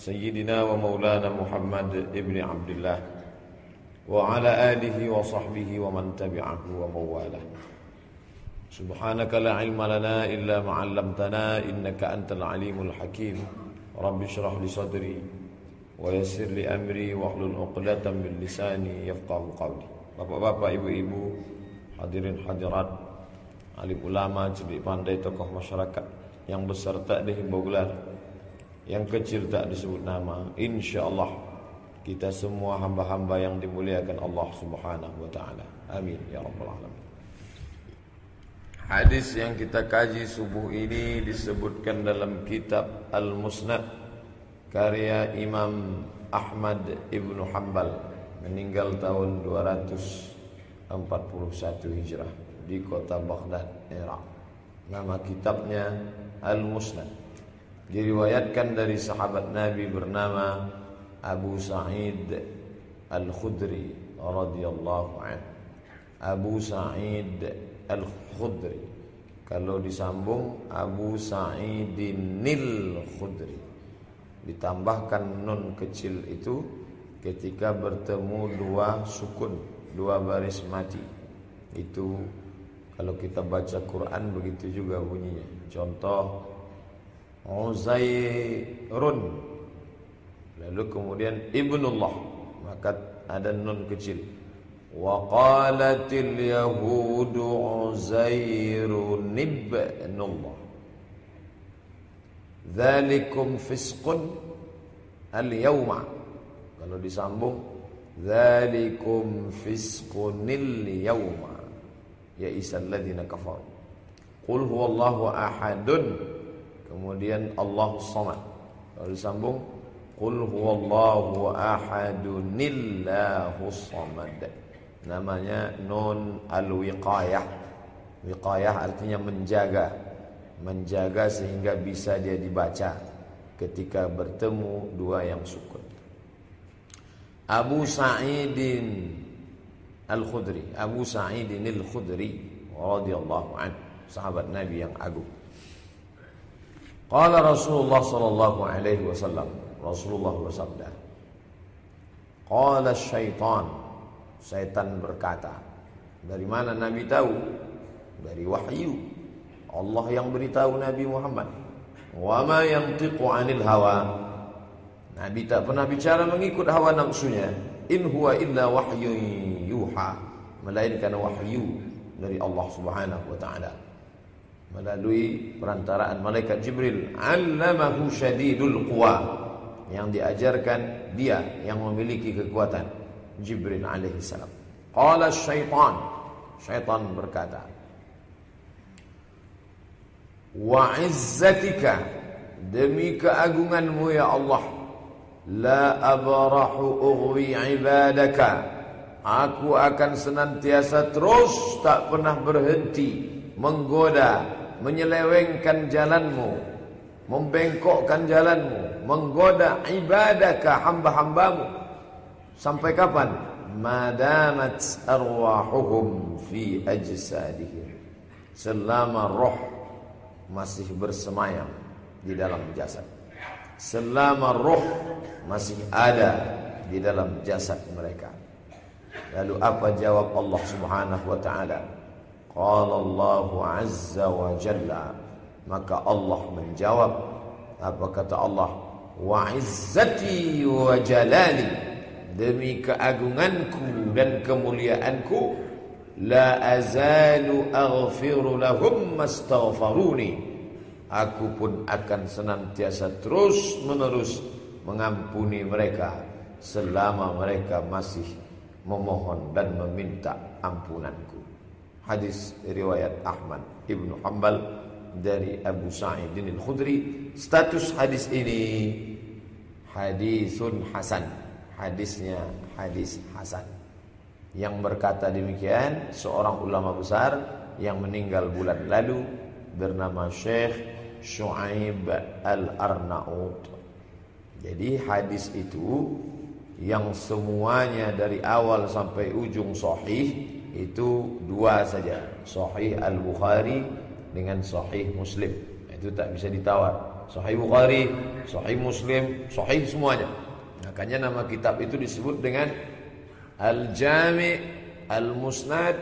سيدنا ومولانا محمد ابن عبد الله وعلى آله وصحبه ومن تبعه ومواله سبحانك لا علم لنا إلا ما علمتنا إنك أنت العليم الحكيم. رب اشرح لي صدري ويسر لي أمري واحلل عقدة من لساني يفقه قولي. بابا بابا إبو إبو hadirin hadirat, alim ulama, cerdik pandai tokoh masyarakat yang beserta dihimbau Gelar. Yang kecil tak disebut nama. Insya Allah kita semua hamba-hamba yang dimuliakan Allah Subhanahu wa taala. Amin ya rabbal alamin. Hadis yang kita kaji subuh ini disebutkan dalam kitab Al-Musnad karya Imam Ahmad Ibnu Hanbal meninggal tahun 241 Hijrah di kota Baghdad, Irak. Nama kitabnya Al-Musnad. Diriwayatkan dari sahabat Nabi bernama Abu Sa'id Al-Khudri radhiyallahu anhu. Abu Sa'id Al-Khudri. Kalau disambung Abu Sa'idinil Khudri. Ditambahkan nun kecil itu ketika bertemu dua sukun, dua baris mati. Itu kalau kita baca Quran begitu juga bunyinya. Contoh Uzairun. Lalu kemudian Ibnullah. Maka ada nun kecil. Wa qalatil yahudu Uzairun ibnullah. Dzalikum fisqun al-yawma. Kalau disambung Dzalikum fisqunil yawma ya isal ladzina kafar. Qul huwallahu ahadun. Kemudian Allah samad. Lalu sambung Qul huwallahu ahadunillahu samad. Namanya nun al-wiqayah. Wiqayah artinya menjaga. Menjaga sehingga bisa dia dibaca ketika bertemu dua yang sukun. Abu Sa'idin Al-Khudri, Abu Sa'id Al-Khudri radhiyallahu anhu, sahabat Nabi yang agung. Qala Rasulullah sallallahu alaihi wasallam, Rasulullah bersabda, Qala syaitan, syaitan berkata, dari mana Nabi tahu? Dari wahyu. Allah yang beritahu Nabi Muhammad. Wa ma yantiqu 'anil hawa. Nabi tak pernah bicara mengikut hawa nafsunya. In huwa illa wahyun yuha melainkan wahyu dari Allah Subhanahu wa taala melalui perantaraan malaikat Jibril. Allamahu syadidul quwa. Yang diajarkan dia yang memiliki kekuatan. Jibril alaihi salam. Qala syaitan. Syaitan berkata wa izzatika demi keagunganmu ya Allah la abrahu ughwi ibadaka. Aku akan senantiasa terus tak pernah berhenti menggoda, menyelewengkan jalanmu, membengkokkan jalanmu, menggoda ibadahkah hamba-hambamu. Sampai kapan? Madamat arwahuhum fi ajsadihim. Selama roh masih bersemayam di dalam jasad. Selama roh masih ada di dalam jasad mereka. Lalu apa jawab Allah Subhanahu wa taala? Qala Allah Azza wa Jalla. Maka Allah menjawab apa kata Allah? Wa izzati wa jalali demi keagunganku dan kemuliaanku la azalu aghfiru lahum mastaghfaruni aku pun akan senantiasa terus menerus mengampuni mereka selama mereka masih memohon dan meminta ampunanku. Hadis riwayat Ahmad Ibnu Hanbal dari Abu Sa'id Al-Khudri. Status hadis ini hadisun hasan. Hadisnya hadis hasan. Yang berkata demikian seorang ulama besar yang meninggal bulan lalu bernama Syekh Shu'aib Al-Arnaut. Jadi hadis itu yang semuanya dari awal sampai ujung sahih itu dua saja, Sahih Al-Bukhari dengan Sahih Muslim. Itu tak bisa ditawar. Sahih Bukhari, Sahih Muslim, Sahih semuanya. Makanya nama kitab itu disebut dengan Al-Jami' Al-Musnad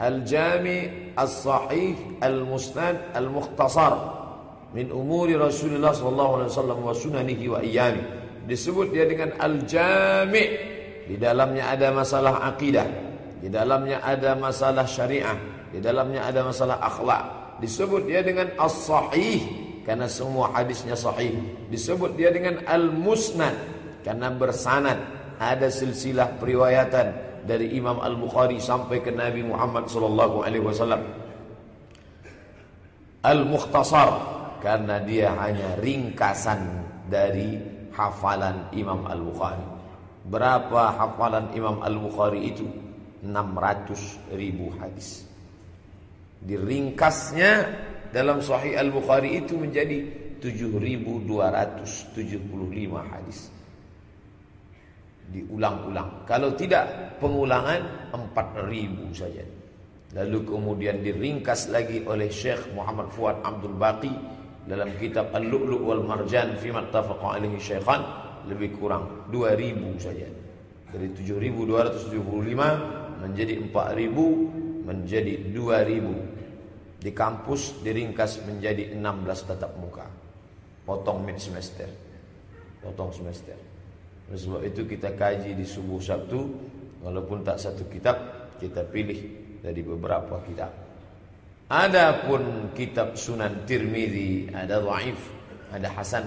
Al-Jami' Al-Sahih Al-Musnad Al-Mukhtasar min umuri Rasulullah sallallahu alaihi wasallam wa sunanihi wa iyami. Disebut dia dengan Al-Jami'. Di dalamnya ada masalah akidah, di dalamnya ada masalah syariah, di dalamnya ada masalah akhlak. Disebut dia dengan As-Sahih karena semua hadisnya sahih. Disebut dia dengan al-musnad karena bersanad ada silsilah periwayatan dari Imam Al-Bukhari sampai ke Nabi Muhammad sallallahu alaihi wasallam. Al-Mukhtasar karena dia hanya ringkasan dari hafalan Imam Al-Bukhari. Berapa hafalan Imam Al-Bukhari itu? 600 ribu hadis. Diringkasnya dalam Sahih Al-Bukhari itu menjadi 7275 hadis. Diulang-ulang. Kalau tidak pengulangan 4000 saja. Lalu kemudian diringkas lagi oleh Syekh Muhammad Fuad Abdul Baqi dalam kitab Al-Lu'lu' wal Marjan fi mattafaqa alaihi syaikhan lebih kurang 2000 saja. Dari 7275 menjadi 4000 menjadi 2000 di kampus diringkas menjadi 16 tatap muka. Potong mid semester. Potong semester. Oleh sebab itu kita kaji di subuh Sabtu, walaupun tak satu kitab, kita pilih dari beberapa kitab. Adapun kitab Sunan Tirmizi ada dhaif, ada hasan.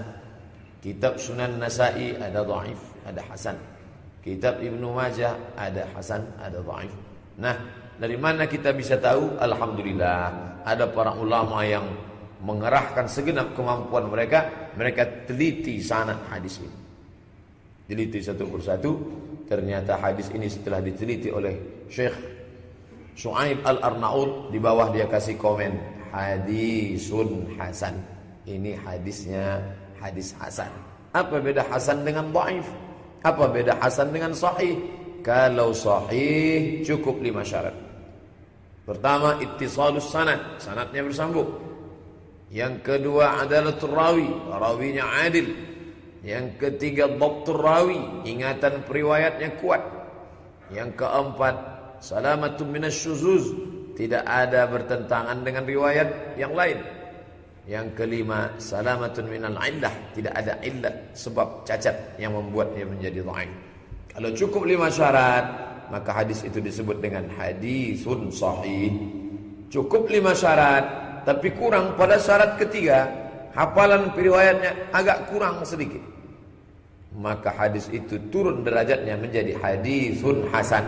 Kitab Sunan Nasa'i ada dhaif, ada hasan. Kitab Ibnu Majah ada hasan, ada dhaif. Nah, dari mana kita bisa tahu? Alhamdulillah ada para ulama yang mengerahkan segenap kemampuan mereka, mereka teliti sanad hadis ini. Teliti satu persatu, ternyata hadis ini setelah diteliti oleh Syekh Su'aib Al-Arnaud di bawah dia kasih komen hadisun hasan. Ini hadisnya hadis hasan. Apa beda hasan dengan dhaif? Apa beda hasan dengan sahih? Kalau sahih cukup lima syarat. Pertama ittisalus sanad, sanadnya bersambung. Yang kedua adalah rawi, rawinya adil. Yang ketiga dhabtur rawi, ingatan periwayatnya kuat. Yang keempat salamatun minasyuzuz, tidak ada bertentangan dengan riwayat yang lain. Yang kelima salamatun minal illah, tidak ada illah sebab cacat yang membuatnya menjadi dhaif. Kalau cukup lima syarat, maka hadis itu disebut dengan hadisun sahih. Cukup lima syarat, tapi kurang pada syarat ketiga, hafalan periwayatnya agak kurang sedikit. Maka hadis itu turun derajatnya menjadi hadisun hasan.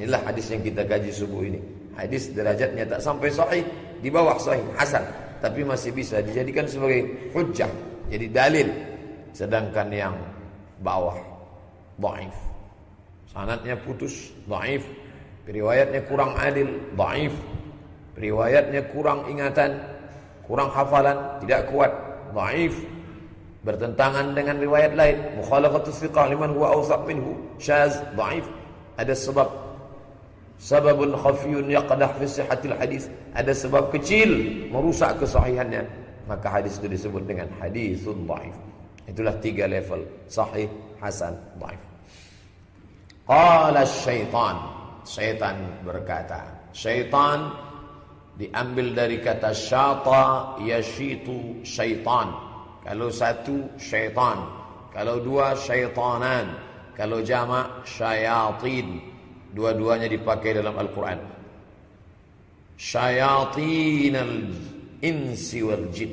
Inilah hadis yang kita kaji subuh ini. Hadis derajatnya tak sampai sahih, di bawah sahih, hasan. Tapi masih bisa dijadikan sebagai hujjah, jadi dalil. Sedangkan yang bawah, dhaif. Sanatnya putus, dhaif. Riwayatnya kurang adil, dhaif. Riwayatnya kurang ingatan, kurang hafalan, tidak kuat, dhaif. Bertentangan dengan riwayat lain, mukhalafatus thiqah liman huwa awsaq minhu, syaz, dhaif. Ada sebab sababun khafiyun yaqdah fi sihhatil hadis. Ada sebab kecil merusak kesahihannya. Maka hadis itu disebut dengan hadisun dhaif. Itulah tiga level, sahih, hasan, dhaif. Qala syaitan. Syaitan berkata. Syaitan diambil dari kata syata yashitu syaitan. Kalau satu syaitan. Kalau dua syaitanan. Kalau jama' syayatin. Dua-duanya dipakai dalam Al-Quran. Syayatin al-insi wal jin.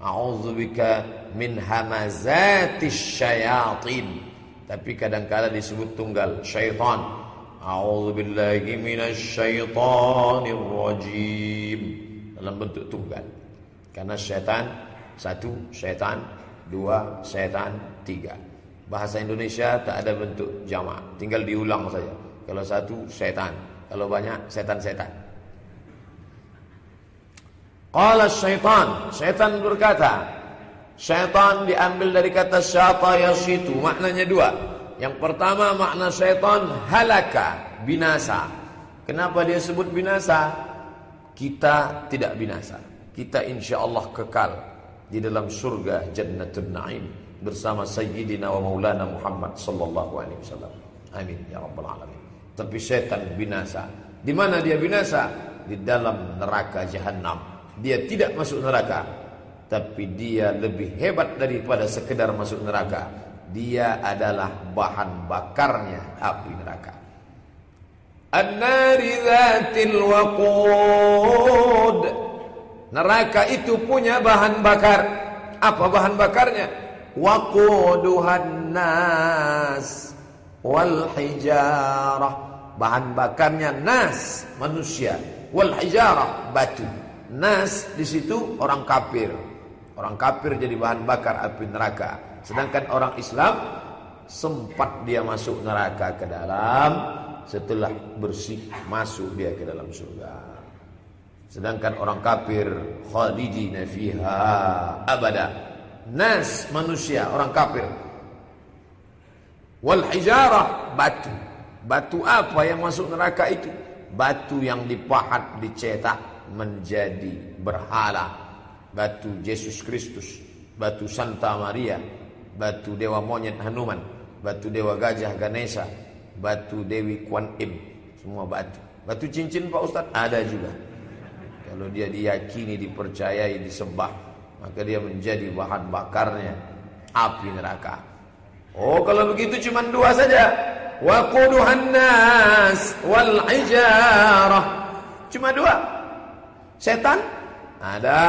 A'udzubika min hamazatis syayatin. Tapi kadang-kala disebut tunggal syaitan. A'udzubillahi minasyaitonir rajim. Dalam bentuk tunggal. Karena syaitan satu, syaitan dua, syaitan tiga. Bahasa Indonesia tak ada bentuk jamak, tinggal diulang saja. Kalau satu setan, kalau banyak setan-setan. Qala syaitan, setan berkata, syaitan diambil dari kata syata yasitu, maknanya dua. Yang pertama makna syaitan halaka, binasa. Kenapa dia sebut binasa? Kita tidak binasa. Kita insya Allah kekal di dalam surga Jannatul Naim bersama Sayyidina wa Maulana Muhammad sallallahu alaihi wasallam. Amin ya rabbal alamin. Tapi setan binasa. Di mana dia binasa? Di dalam neraka jahanam. Dia tidak masuk neraka, tapi dia lebih hebat daripada sekedar masuk neraka. Dia adalah bahan bakarnya api neraka. An-nari. Neraka itu punya bahan bakar. Apa bahan bakarnya? Waquduhan nas wal hijarah. Bahan bakarnya nas, manusia. Wal hijarah, batu. Nas di situ orang kafir. Orang kafir jadi bahan bakar api neraka. Sedangkan orang Islam sempat dia masuk neraka ke dalam setelah bersih masuk dia ke dalam surga. Sedangkan orang kafir khalidina fiha abada. Nas manusia orang kafir. Wal hijarah batu. Batu apa yang masuk neraka itu? Batu yang dipahat, dicetak menjadi berhala. Batu Yesus Kristus, batu Santa Maria, batu Dewa Monyet Hanuman, batu Dewa Gajah Ganesha, batu Dewi Kuan Im, semua batu. Batu cincin Pak Ustaz ada juga. Kalau dia diyakini, dipercayai, disembah, maka dia menjadi bahan bakarnya api neraka. Oh, kalau begitu cuma dua saja. Waquduhan nas wal hijarah. Cuma dua. Setan ada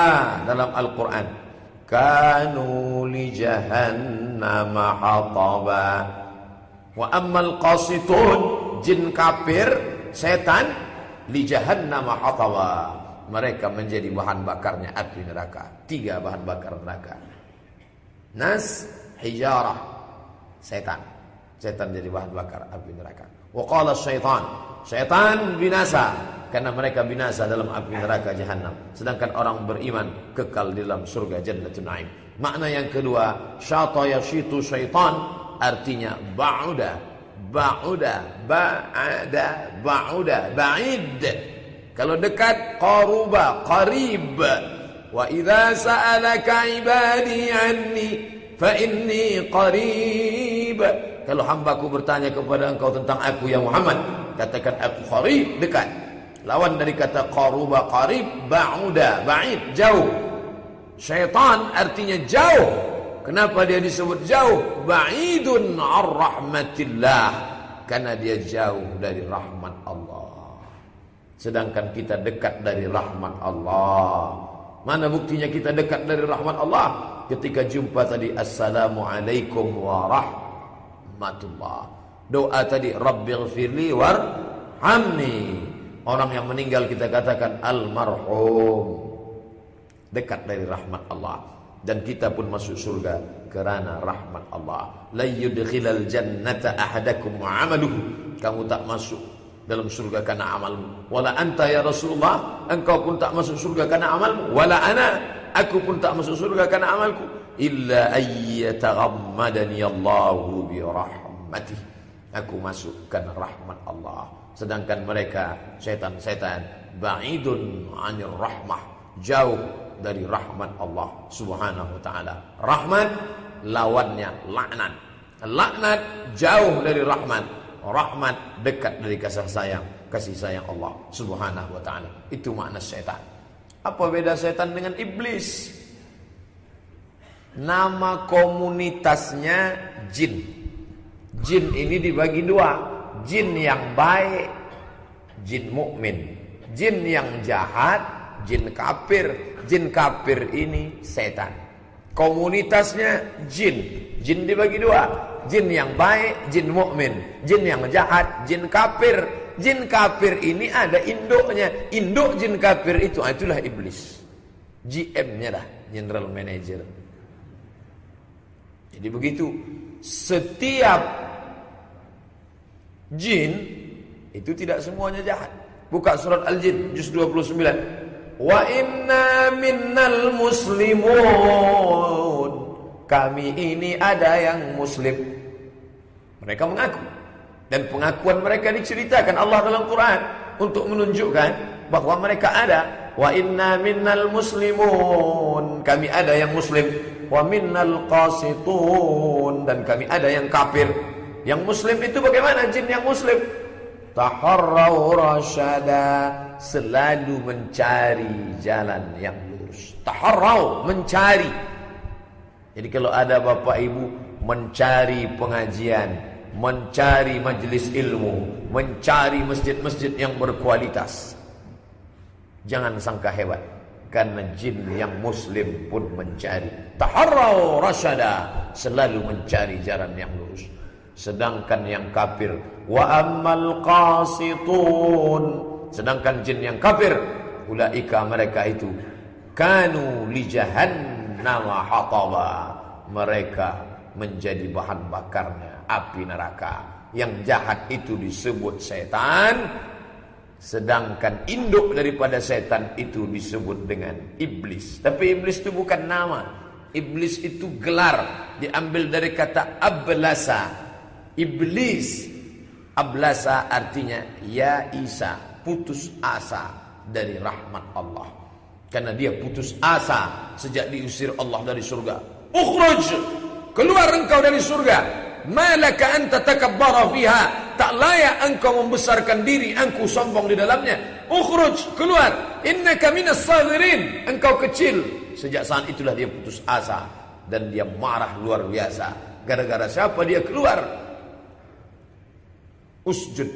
dalam Al-Qur'an. Kanu li jahannam hataba. Wa ammal qasitun jin kafir setan li jahannam hataba mereka menjadi bahan bakarnya api neraka. Tiga bahan bakar neraka. Nas, hijarah, setan. Setan jadi bahan bakar api neraka. Waqala syaitan. Syaitan binasa. Karena mereka binasa dalam api neraka jahanam. Sedangkan orang beriman kekal di dalam surga jannatul naim. Makna yang kedua, syata yashitu syaitan artinya ba'uda, ba'uda, ba'ada, ba'uda, ba'id. Kalau dekat qaruba, qarib. Wa idza sa'alaka ibadi anni fa inni qarib. Kalau hambaku bertanya kepada engkau tentang aku ya Muhammad, katakan aku qarib, dekat. Lawan dari kata qaruba, qarib, ba'uda, ba'id, jauh. Syaitan artinya jauh. Kenapa dia disebut jauh? Ba'idun ar rahmatillah. Karena dia jauh dari rahmat Allah. Sedangkan kita dekat dari rahmat Allah. Mana buktinya kita dekat dari rahmat Allah? Ketika jumpa tadi Assalamualaikum warahmatullah. Doa tadi Rabbighfirli warhamni. Orang yang meninggal kita katakan almarhum. Dekat dari rahmat Allah. Dan kita pun masuk surga kerana rahmat Allah. La yudkhilal jannata ahadakum amaluhu. Kamu tak masuk dalam surga karena amalmu. Wala anta ya Rasulullah, engkau pun tak masuk surga karena amalmu. Wala ana, aku pun tak masuk surga karena amalku. Illa ayyataghammadani Allahu bi rahmatih. Aku masuk karena rahmat Allah. Sedangkan mereka setan-setan ba'idun 'anil rahmah, jauh dari rahmat Allah Subhanahu wa taala. Rahmat lawannya laknat. Laknat jauh dari rahmat rahmat dekat dari kasih sayang kasih sayang Allah Subhanahu wa taala itu makna setan apa beda setan dengan iblis nama komunitasnya jin jin ini dibagi dua jin yang baik jin mukmin jin yang jahat jin kafir jin kafir ini setan komunitasnya jin jin dibagi dua jin yang baik, jin mukmin, jin yang jahat, jin kafir. Jin kafir ini ada induknya. Induk jin kafir itu ah, itulah iblis. GM-nya lah, general manager. Jadi begitu setiap jin itu tidak semuanya jahat. Buka surat Al-Jin juz 29. Wa inna minnal muslimun. Kami ini ada yang muslim. Mereka mengaku. Dan pengakuan mereka diceritakan Allah dalam Quran untuk menunjukkan bahwa mereka ada. Wa inna minnal muslimun. Kami ada yang muslim. Wa minnal qasitun. Dan kami ada yang kafir. Yang muslim itu bagaimana jin yang muslim? Taharrau rasyada selalu mencari jalan yang lurus. Taharrau mencari. Jadi kalau ada bapak ibu mencari pengajian, mencari majlis ilmu, mencari masjid-masjid yang berkualitas. Jangan sangka hebat. Karena jin yang muslim pun mencari. Taharrau rasyada selalu mencari jalan yang lurus. Sedangkan yang kafir wa ammal qasitun sedangkan jin yang kafir ulaika mereka itu kanu li jahannam hataba mereka menjadi bahan bakarnya api neraka yang jahat itu disebut setan sedangkan induk daripada setan itu disebut dengan iblis. Tapi iblis itu bukan nama. Iblis itu gelar. Diambil dari kata ablasa. Iblis. Ablasa artinya Ya Isa putus asa dari rahmat Allah. Karena dia putus asa sejak diusir Allah dari surga. Ukhruj! Keluar engkau dari surga Malaka anta takabbara fiha. Tak layak engkau membesarkan diri Engkau sombong di dalamnya. Ukhruj keluar. Innaka minas sagirin. Engkau kecil. Sejak saat itulah dia putus asa. Dan dia marah luar biasa. Gara-gara siapa dia keluar? Usjud.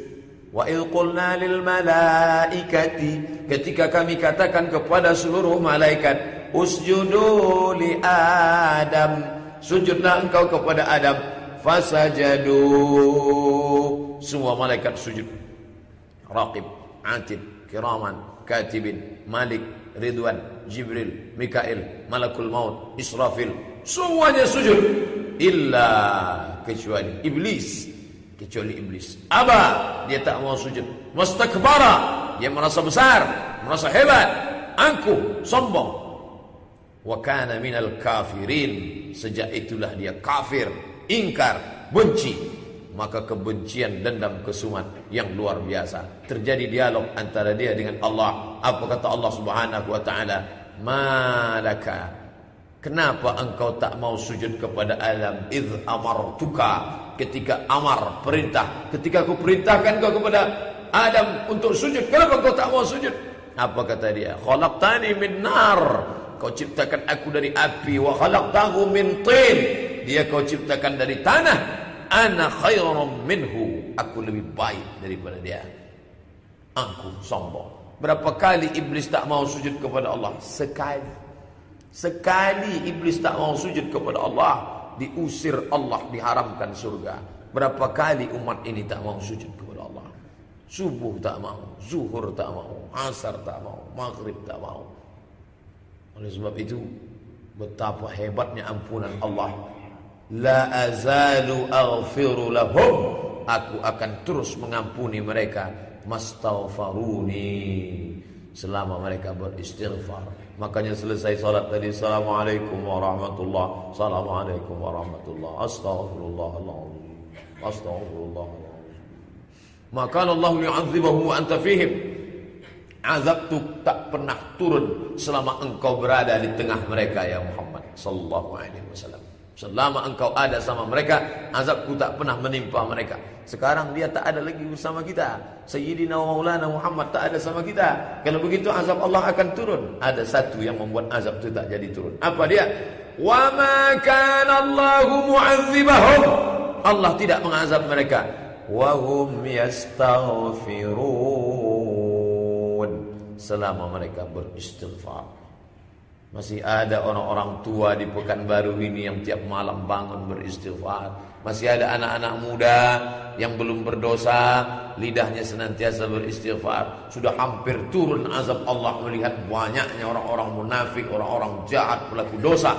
Wa il qulna lil malaikati. Ketika kami katakan kepada seluruh malaikat usjudu li adam. Sujudlah engkau kepada adam fasajadu. Semua malaikat sujud. Raqib atid kiraman katibin malik ridwan jibril mikail malakul maut israfil. Semuanya sujud. Illa kecuali iblis. Kecuali iblis. Aba, dia tak mau sujud. Mustakbara, dia merasa besar, merasa hebat, angkuh, sombong. Wa kana minal kafirin. Sejak itulah dia kafir, ingkar, benci. Maka kebencian dendam kesumat yang luar biasa. Terjadi dialog antara dia dengan Allah. Apa kata Allah Subhanahu wa taala? Malaka Kenapa engkau tak mau sujud kepada alam id amartuka ketika amar perintah ketika aku perintahkan kau kepada Adam untuk sujud kenapa engkau tak mau sujud apa kata dia khalaqtani min nar kau ciptakan aku dari api wa khalaqtahu min tin dia kau ciptakan dari tanah ana khairum minhu aku lebih baik daripada dia aku sombong berapa kali iblis tak mau sujud kepada Allah sekali Sekali iblis tak mau sujud kepada Allah, diusir Allah, diharamkan surga. Berapa kali umat ini tak mau sujud kepada Allah? Subuh tak mau, zuhur tak mau, asar tak mau, maghrib tak mau. Oleh sebab itu, betapa hebatnya ampunan Allah. La azalu aghfiru lahum. Aku akan terus mengampuni mereka. Mastaghfaruni. Selama mereka beristighfar. Makanya selesai salat tadi Assalamualaikum warahmatullahi Assalamualaikum warahmatullahi Astaghfirullahaladzim Astaghfirullahaladzim Maka Allah yu'adzibahu wa anta fihim Azab itu tak pernah turun Selama engkau berada di tengah mereka ya Muhammad Sallallahu alaihi wasallam Selama engkau ada sama mereka, azabku tak pernah menimpa mereka. Sekarang dia tak ada lagi bersama kita. Sayyidina maulana Muhammad tak ada sama kita. Kalau begitu azab Allah akan turun. Ada satu yang membuat azab itu tak jadi turun. Apa dia? Wa ma kana Allahu mu'adzibahum. Allah tidak mengazab mereka. Wa hum yastaghfirun. Selama mereka beristighfar. Masih ada orang-orang tua di Pekanbaru ini yang tiap malam bangun beristighfar. Masih ada anak-anak muda yang belum berdosa, lidahnya senantiasa beristighfar. Sudah hampir turun azab Allah melihat banyaknya orang-orang munafik, orang-orang jahat, pelaku dosa.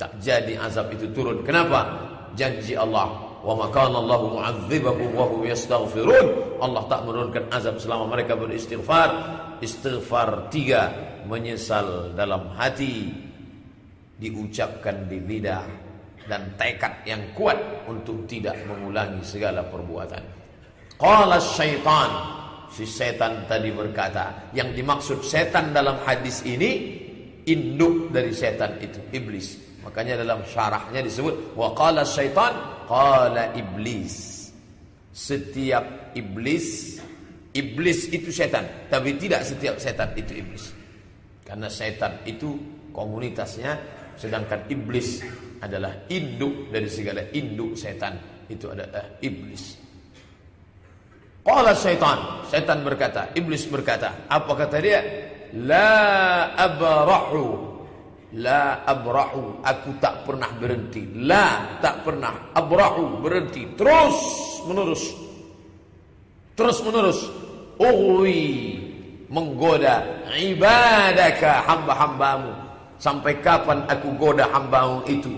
Tak jadi azab itu turun. Kenapa? janji Allah wa makana Allah mu'adzibahum wa hum yastaghfirun Allah tak menurunkan azab selama mereka beristighfar istighfar tiga menyesal dalam hati diucapkan di lidah dan tekad yang kuat untuk tidak mengulangi segala perbuatan. Qala syaitan si setan tadi berkata yang dimaksud setan dalam hadis ini induk dari setan itu iblis. Makanya dalam syarahnya disebut wa qala syaitan qala iblis. Setiap iblis iblis itu setan tapi tidak setiap setan itu iblis karena setan itu komunitasnya sedangkan iblis adalah induk dari segala induk setan. Itu adalah iblis. Qala syaitan. Setan berkata iblis berkata apa kata dia? La abrahu. La abrahu. Aku tak pernah berhenti. La tak pernah. Abrahu. Berhenti. Terus menerus. Terus menerus. Uwi Menggoda Ibadaka hamba-hambamu Sampai kapan aku goda hambamu itu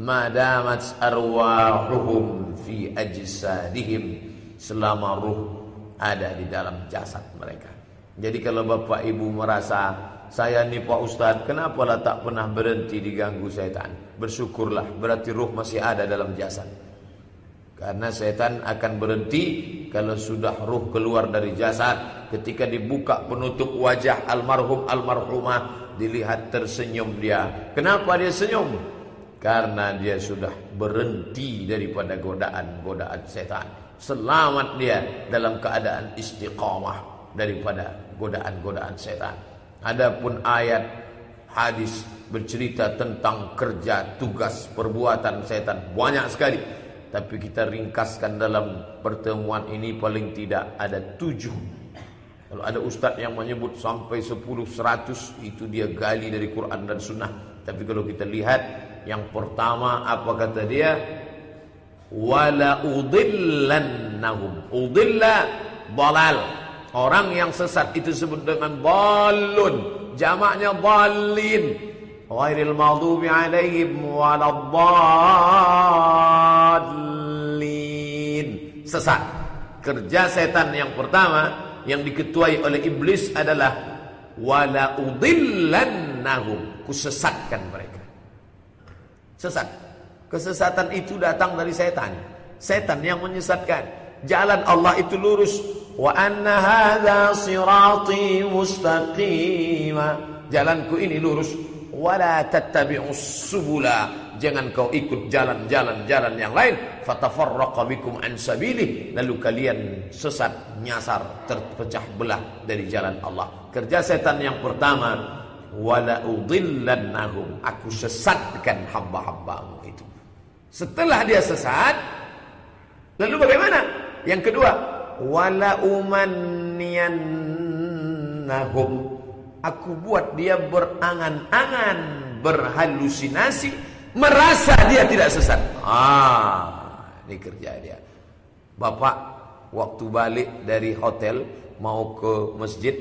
Madamat arwahuhum Fi ajsadihim Selama ruh ada di dalam jasad mereka jadi kalau bapak ibu merasa saya ni Pak Ustaz, kenapa lah tak pernah berhenti diganggu setan? Bersyukurlah, berarti ruh masih ada dalam jasad. Karena setan akan berhenti kalau sudah ruh keluar dari jasad. Ketika dibuka penutup wajah almarhum almarhumah, dilihat tersenyum dia. Kenapa dia senyum? Karena dia sudah berhenti daripada godaan-godaan setan. Selamat dia dalam keadaan istiqamah daripada godaan-godaan setan. Adapun ayat hadis bercerita tentang kerja, tugas, perbuatan setan banyak sekali. Tapi kita ringkaskan dalam pertemuan ini paling tidak ada tujuh. Kalau ada ustaz yang menyebut sampai sepuluh, seratus itu dia gali dari Quran dan Sunnah. Tapi kalau kita lihat yang pertama apa kata dia? Wala udillannahum. Udilla balal Orang yang sesat itu disebut dengan balun. Jamaknya balin. Ghairil maghdubi alaihim waladdallin. Sesat. Kerja setan yang pertama yang diketuai oleh iblis adalah wala udillannahum. Kusesatkan mereka. Sesat. Kesesatan itu datang dari setan. Setan yang menyesatkan. Jalan Allah itu lurus wa anna hadza sirati mustaqima jalanku ini lurus wala tattabi'us subula jangan kau ikut jalan-jalan jalan yang lain. Fatafarraqa bikum an sabili. Lalu kalian sesat nyasar terpecah belah dari jalan Allah. Kerja setan yang pertama wala udillannahum. Aku sesatkan hamba-hambamu itu. Setelah dia sesat lalu bagaimana? Yang kedua wala umanniyannahum. Aku buat dia berangan-angan berhalusinasi merasa dia tidak sesat ah ini kerja dia bapak waktu balik dari hotel mau ke masjid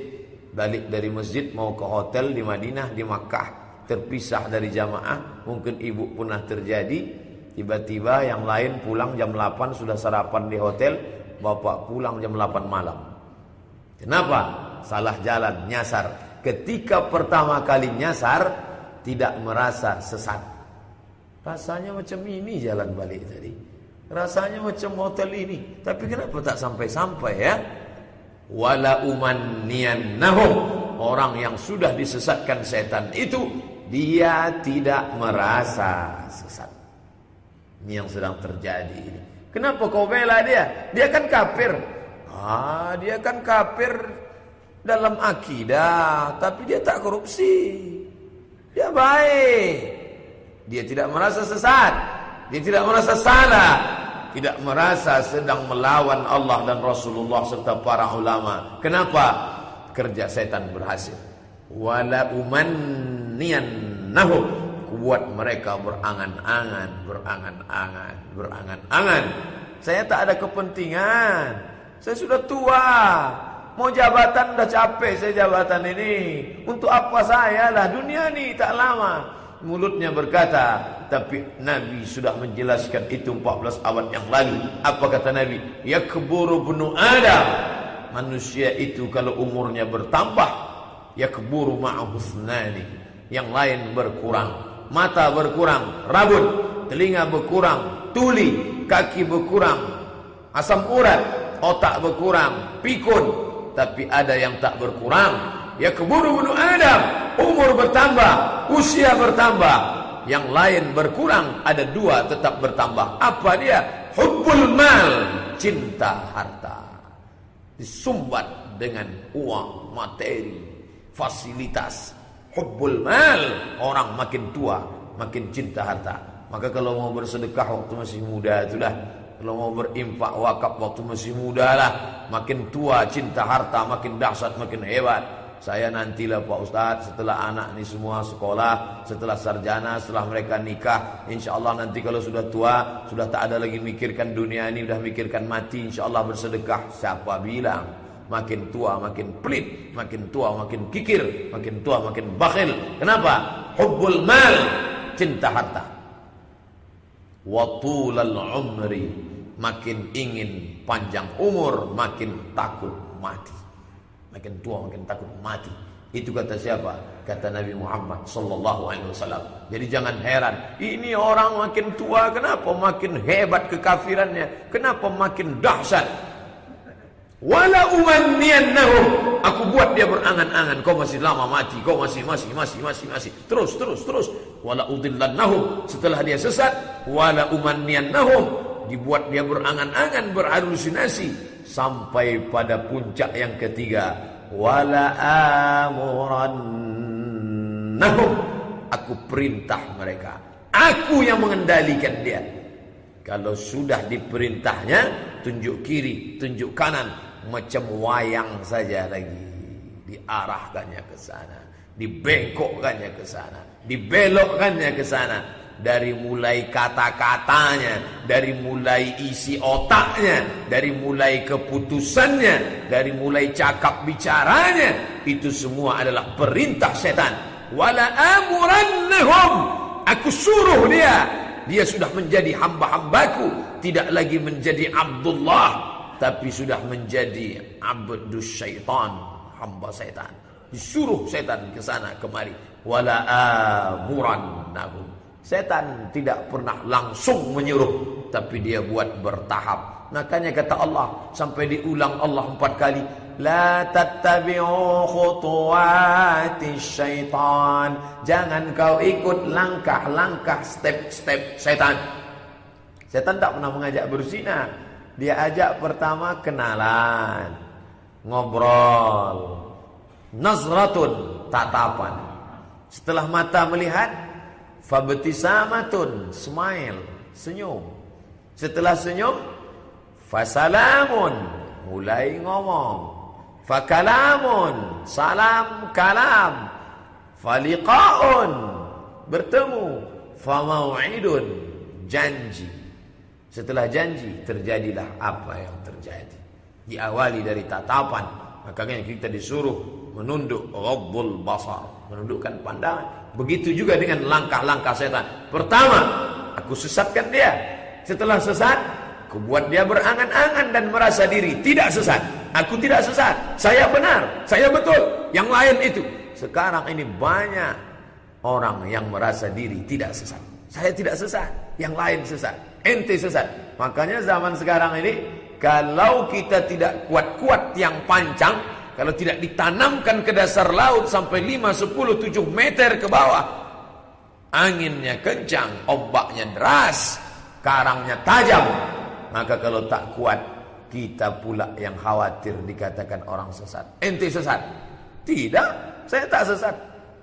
balik dari masjid mau ke hotel di Madinah di Makkah terpisah dari jamaah mungkin ibu pernah terjadi tiba-tiba yang lain pulang jam 8 sudah sarapan di hotel bapak pulang jam 8 malam. Kenapa? Salah jalan, nyasar. Ketika pertama kali nyasar, tidak merasa sesat. Rasanya macam ini jalan balik tadi. Rasanya macam hotel ini. Tapi kenapa tak sampai-sampai ya? Wala umanniyannahum. Orang yang sudah disesatkan setan itu, dia tidak merasa sesat. Ini yang sedang terjadi ini. Kenapa kau bela dia? Dia kan kafir. Ah, dia kan kafir dalam akidah, tapi dia tak korupsi. Dia baik. Dia tidak merasa sesat. Dia tidak merasa salah. Tidak merasa sedang melawan Allah dan Rasulullah serta para ulama. Kenapa? Kerja setan berhasil. Wala umanniyannahum buat mereka berangan-angan, berangan-angan, berangan-angan. Saya tak ada kepentingan. Saya sudah tua. Mau jabatan dah capek saya jabatan ini. Untuk apa saya lah dunia ni tak lama. Mulutnya berkata, tapi Nabi sudah menjelaskan itu 14 abad yang lalu. Apa kata Nabi? Yakburu bunu Adam. Manusia itu kalau umurnya bertambah, yakburu ma'husnani. Yang lain berkurang. Mata berkurang, rambut, telinga berkurang, tuli, kaki berkurang, asam urat, otak berkurang, pikun, tapi ada yang tak berkurang. Yakburu bunu Adam, umur bertambah, usia bertambah, yang lain berkurang ada dua tetap bertambah. Apa dia? Hubbul mal cinta harta. Disumbat dengan uang materi fasilitas. Hubbul mal orang makin tua makin cinta harta. Maka kalau mau bersedekah waktu masih muda itulah. Kalau mau berinfak wakaf waktu masih muda lah makin tua cinta harta makin dahsyat makin hebat saya nantilah Pak Ustadz setelah anak ini semua sekolah, setelah sarjana, setelah mereka nikah, insya Allah nanti kalau sudah tua, sudah tak ada lagi mikirkan dunia ini, sudah mikirkan mati, insya Allah bersedekah. Siapa bilang? Makin tua makin pelit, makin tua makin kikir, makin tua makin bakhil. Kenapa? Hubbul mal, cinta harta. Watulal umri, makin ingin panjang umur, makin takut mati. Makin tua makin takut mati. Itu kata siapa? Kata Nabi Muhammad sallallahu alaihi wasallam. Jadi jangan heran, ini orang makin tua kenapa makin hebat kekafirannya? Kenapa makin dahsyat? Wala umanniyannahum. Aku buat dia berangan-angan, kau masih lama mati, kau masih masih masih masih masih. Terus terus terus. Wala udillannahum. Setelah dia sesat, wala umanniyannahum. Dibuat dia berangan-angan, berhalusinasi sampai pada puncak yang ketiga. Wala amurannahum. Aku perintah mereka. Aku yang mengendalikan dia. Kalau sudah diperintahnya tunjuk kiri tunjuk kanan macam wayang saja lagi. Diarahkannya ke sana dibengkokkannya ke sana dibelokkannya ke sana dari mulai kata-katanya, dari mulai isi otaknya, dari mulai keputusannya, dari mulai cakap bicaranya, itu semua adalah perintah setan. Wala amurannahum, aku suruh dia, dia sudah menjadi hamba-hambaku, tidak lagi menjadi Abdullah, tapi sudah menjadi abdus syaitan, hamba setan. Disuruh setan ke sana kemari. Wala amurannahum Setan tidak pernah langsung menyuruh Tapi dia buat bertahap. Makanya kata Allah Sampai diulang Allah empat kali La tattabi'u khutuwati syaitan. Jangan kau ikut langkah-langkah step-step setan. Setan tak pernah mengajak berzina Dia ajak pertama kenalan Ngobrol Nazratun Tatapan. Setelah mata melihat Fabtisamatun, smile, senyum. Setelah senyum, fasalamun, mulai ngomong. Fakalamun, salam kalam. Faliqaun, bertemu. Famau'idun, janji. Setelah janji, terjadilah apa yang terjadi. Diawali dari tatapan. Makanya kita disuruh menunduk Rabbul Basar. Menundukkan pandangan. Begitu juga dengan langkah-langkah setan. Pertama, aku sesatkan dia. Setelah sesat, aku buat dia berangan-angan dan merasa diri tidak sesat. Aku tidak sesat. Saya benar, saya betul. Yang lain itu. Sekarang ini banyak orang yang merasa diri tidak sesat. Saya tidak sesat, yang lain sesat. Ente sesat. Makanya zaman sekarang ini kalau kita tidak kuat-kuat yang pancang, kalau tidak ditanamkan ke dasar laut sampai 5, 10, 7 meter ke bawah. Anginnya kencang, ombaknya deras, karangnya tajam. Maka kalau tak kuat, kita pula yang khawatir dikatakan orang sesat. Ente sesat? Tidak, saya tak sesat.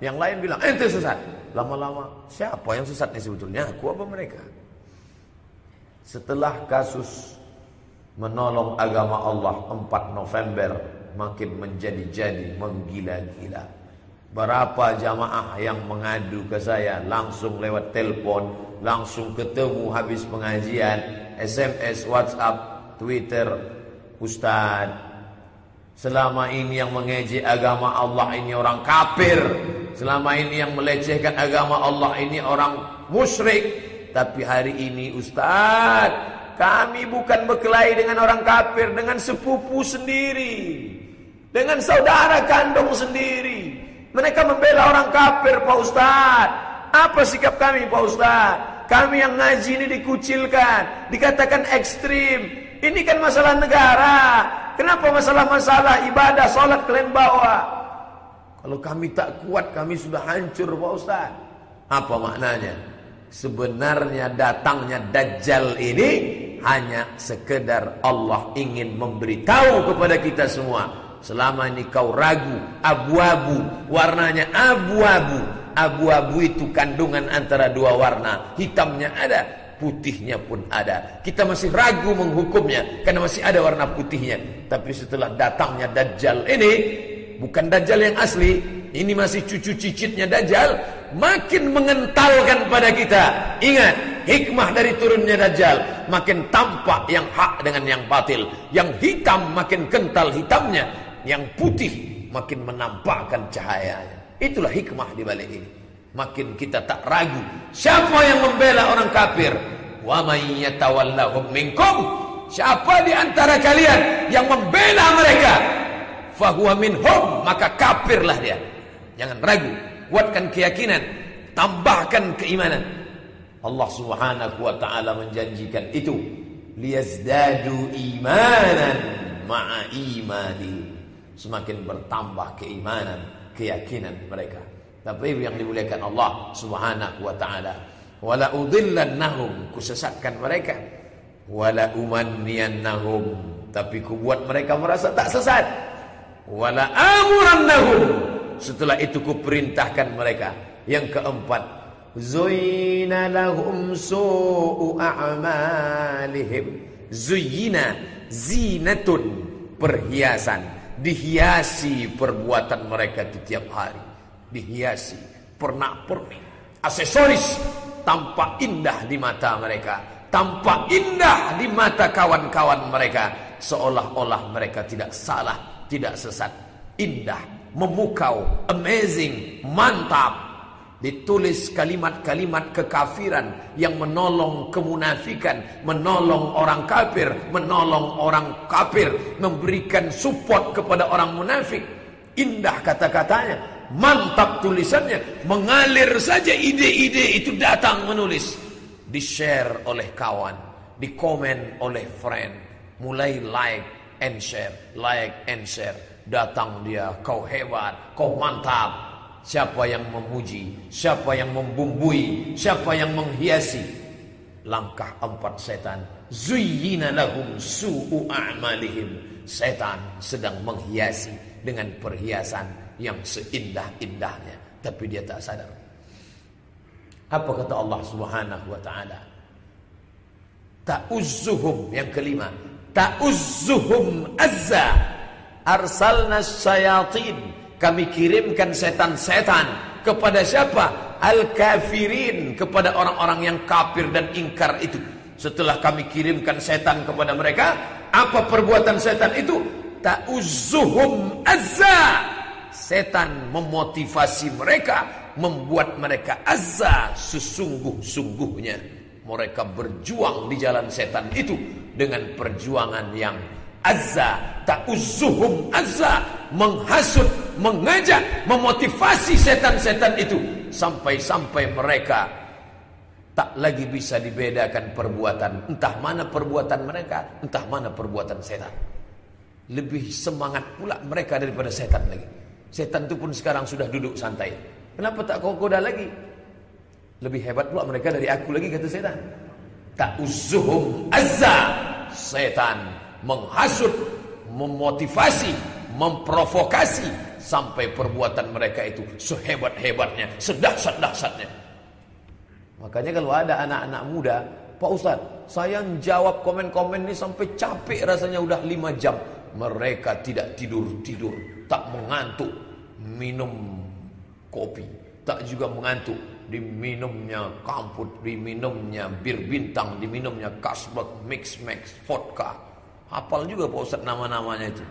Yang lain bilang, ente sesat. Lama-lama, siapa yang sesat nih sebetulnya? Aku apa mereka? Setelah kasus menolong agama Allah 4 November makin menjadi-jadi menggila-gila. Berapa jamaah yang mengadu ke saya langsung lewat telepon, langsung ketemu habis pengajian, SMS, WhatsApp, Twitter, Ustaz. Selama ini yang mengeji agama Allah ini orang kafir. Selama ini yang melecehkan agama Allah ini orang musyrik. Tapi hari ini Ustaz, kami bukan berkelahi dengan orang kafir, dengan sepupu sendiri. Dengan saudara kandung sendiri. Mereka membela orang kafir Pak Ustaz. Apa sikap kami Pak Ustaz? Kami yang ngaji ini dikucilkan, dikatakan ekstrim. Ini kan masalah negara. Kenapa masalah-masalah ibadah, sholat kalian bawa? Kalau kami tak kuat, kami sudah hancur Pak Ustaz. Apa maknanya? Sebenarnya datangnya Dajjal ini hanya sekedar Allah ingin memberitahu kepada kita semua. Selama ini kau ragu, abu-abu, warnanya abu-abu. Abu-abu itu kandungan antara dua warna. Hitamnya ada, putihnya pun ada. Kita masih ragu menghukumnya karena masih ada warna putihnya. Tapi setelah datangnya Dajjal ini, bukan Dajjal yang asli, ini masih cucu cicitnya Dajjal, makin mengentalkan pada kita. Ingat, hikmah dari turunnya Dajjal, makin tampak yang hak dengan yang batil. Yang hitam makin kental hitamnya, yang putih makin menampakkan cahayanya. Itulah hikmah di balik ini. Makin kita tak ragu, siapa yang membela orang kafir? Wa may yatawallahum minkum? Siapa di antara kalian yang membela mereka? Fahuwa minhum, maka kafirlah dia. Jangan ragu, kuatkan keyakinan, tambahkan keimanan. Allah Subhanahu wa taala menjanjikan itu liyazdadu imanan ma'a imani. Semakin bertambah keimanan, keyakinan mereka. Tapi yang dimuliakan Allah Subhanahu wa taala, wala udhillannahum, kusesatkan mereka. Wala umanniyannahum, tapi ku buat mereka merasa tak sesat. Wala amurannahum, setelah itu kuperintahkan mereka. Yang keempat, Zuyina lahum su'u a'malihim. Zuyina zinatun perhiasan, dihiasi perbuatan mereka itu tiap hari. Dihiasi pernak-pernik, aksesoris tampak indah di mata mereka, tampak indah di mata kawan-kawan mereka, seolah-olah mereka tidak salah, tidak sesat, indah memukau, amazing, mantap. Ditulis kalimat-kalimat kekafiran yang menolong kemunafikan, menolong orang kafir, menolong orang kafir, memberikan support kepada orang munafik. Indah kata-katanya, mantap tulisannya, mengalir saja ide-ide itu datang menulis. Di-share oleh kawan, di-komen oleh friend, mulai like and share, like and share Datang dia, kau hebat, kau mantap. Siapa yang memuji, siapa yang membumbui, siapa yang menghiasi. Langkah empat setan. Zuyyina lahum su'u a'malihim. Setan sedang menghiasi dengan perhiasan yang seindah-indahnya. Tapi dia tak sadar. Apa kata Allah subhanahu wa ta'ala? Ta'uzzuhum yang kelima. Ta'uzzuhum azza arsalna syayatin kami kirimkan setan-setan kepada siapa? Al-kafirin kepada orang-orang yang kafir dan ingkar itu. Setelah kami kirimkan setan kepada mereka apa perbuatan setan itu? Ta'uzzuhum azza. Setan memotivasi mereka membuat mereka azza sesungguh-sungguhnya. Mereka berjuang di jalan setan itu dengan perjuangan yang azza ta'uzzuhum azza menghasut mengajak memotivasi setan-setan itu. Sampai-sampai mereka tak lagi bisa dibedakan perbuatan. Entah mana perbuatan mereka entah mana perbuatan setan. Lebih semangat pula mereka daripada setan lagi. Setan itu pun sekarang sudah duduk santai. Kenapa tak kau goda lagi? Lebih hebat pula mereka dari aku lagi kata setan. Tak uzuhum azza setan menghasut, memotivasi, memprovokasi sampai perbuatan mereka itu sehebat-hebatnya, sedahsyat-dahsyatnya. Makanya kalau ada anak-anak muda, Pak Ustaz, saya jawab komen-komen ini sampai capek rasanya udah lima jam. Mereka tidak tidur-tidur, tak mengantuk, minum kopi, tak juga mengantuk, diminumnya kamput, diminumnya bir bintang, diminumnya kasbek, mix mix, vodka, Hafal juga Pak Ustaz nama-namanya itu.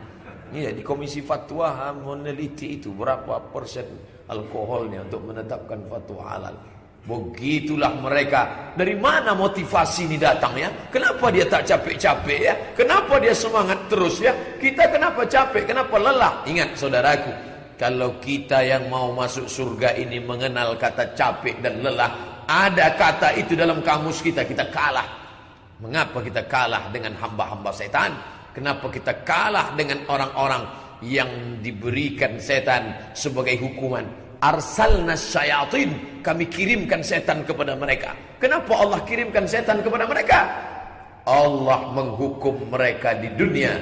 Iya, di komisi fatwa meneliti itu berapa persen alkoholnya untuk menetapkan fatwa halal. Begitulah mereka. Dari mana motivasi ini datang ya? Kenapa dia tak capek-capek ya? Kenapa dia semangat terus ya? Kita kenapa capek? Kenapa lelah? Ingat saudaraku, kalau kita yang mau masuk surga ini mengenal kata capek dan lelah, ada kata itu dalam kamus kita, kita kalah. Mengapa kita kalah dengan hamba-hamba setan? Kenapa kita kalah dengan orang-orang yang diberikan setan sebagai hukuman? arsalna syayatin kami kirimkan setan kepada mereka kenapa Allah kirimkan setan kepada mereka Allah menghukum mereka di dunia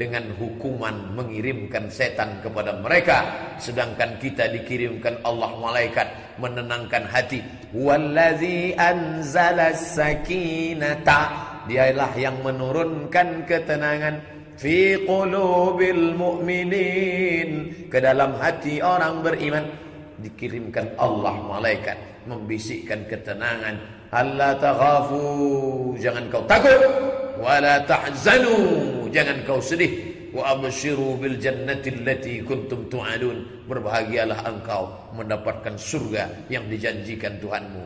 dengan hukuman mengirimkan setan kepada mereka. Sedangkan kita dikirimkan Allah malaikat menenangkan hati. Wallazi anzala sakinata. Dialah yang menurunkan ketenangan. Fi qulubil mu'minin. Ke dalam hati orang beriman. Dikirimkan Allah malaikat membisikkan ketenangan. Alla takhafu. Jangan kau takut. Wala tahzanu jangan kau sedih. Wa abshiru bil jannati allati kuntum tu'adun. Berbahagialah engkau mendapatkan surga yang dijanjikan Tuhanmu.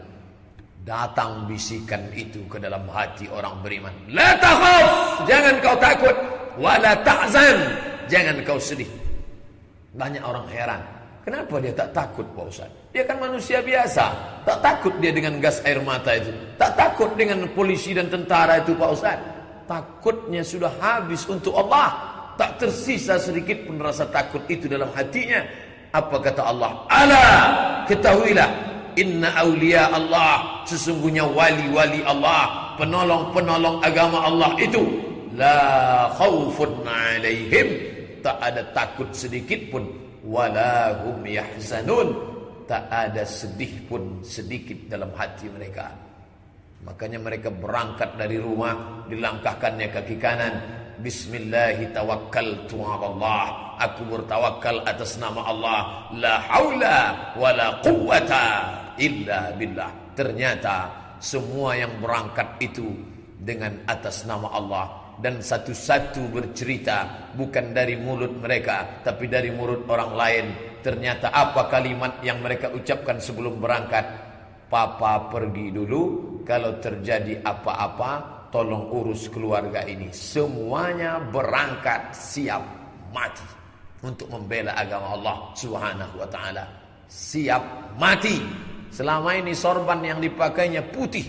Datang bisikan itu ke dalam hati orang beriman. La takhaf! Jangan kau takut. Wala tahzan jangan kau sedih. Banyak orang heran. Kenapa dia tak takut Pak Ustaz? Dia kan manusia biasa. Tak takut dia dengan gas air mata itu. Tak takut dengan polisi dan tentara itu Pak Ustaz. Takutnya sudah habis untuk Allah. Tak tersisa sedikit pun rasa takut itu dalam hatinya. Apa kata Allah? Ala ketahuilah. Inna awliya Allah. Sesungguhnya wali-wali Allah. Penolong-penolong agama Allah itu. La khawfun alaihim. Tak ada takut sedikit pun walahum yahzanun tak ada sedih pun sedikit dalam hati mereka makanya mereka berangkat dari rumah dilangkahkannya kaki kanan. Bismillahi tawakkaltu Allah. Aku bertawakal atas nama Allah. La haula wala quwata illa billah. Ternyata semua yang berangkat itu dengan atas nama Allah. Dan satu-satu bercerita bukan dari mulut mereka tapi dari mulut orang lain. Ternyata apa kalimat yang mereka ucapkan sebelum berangkat? Papa pergi dulu kalau terjadi apa-apa tolong urus keluarga ini. Semuanya berangkat siap mati untuk membela agama Allah Subhanahu wa taala. Siap mati. Selama ini sorban yang dipakainya putih.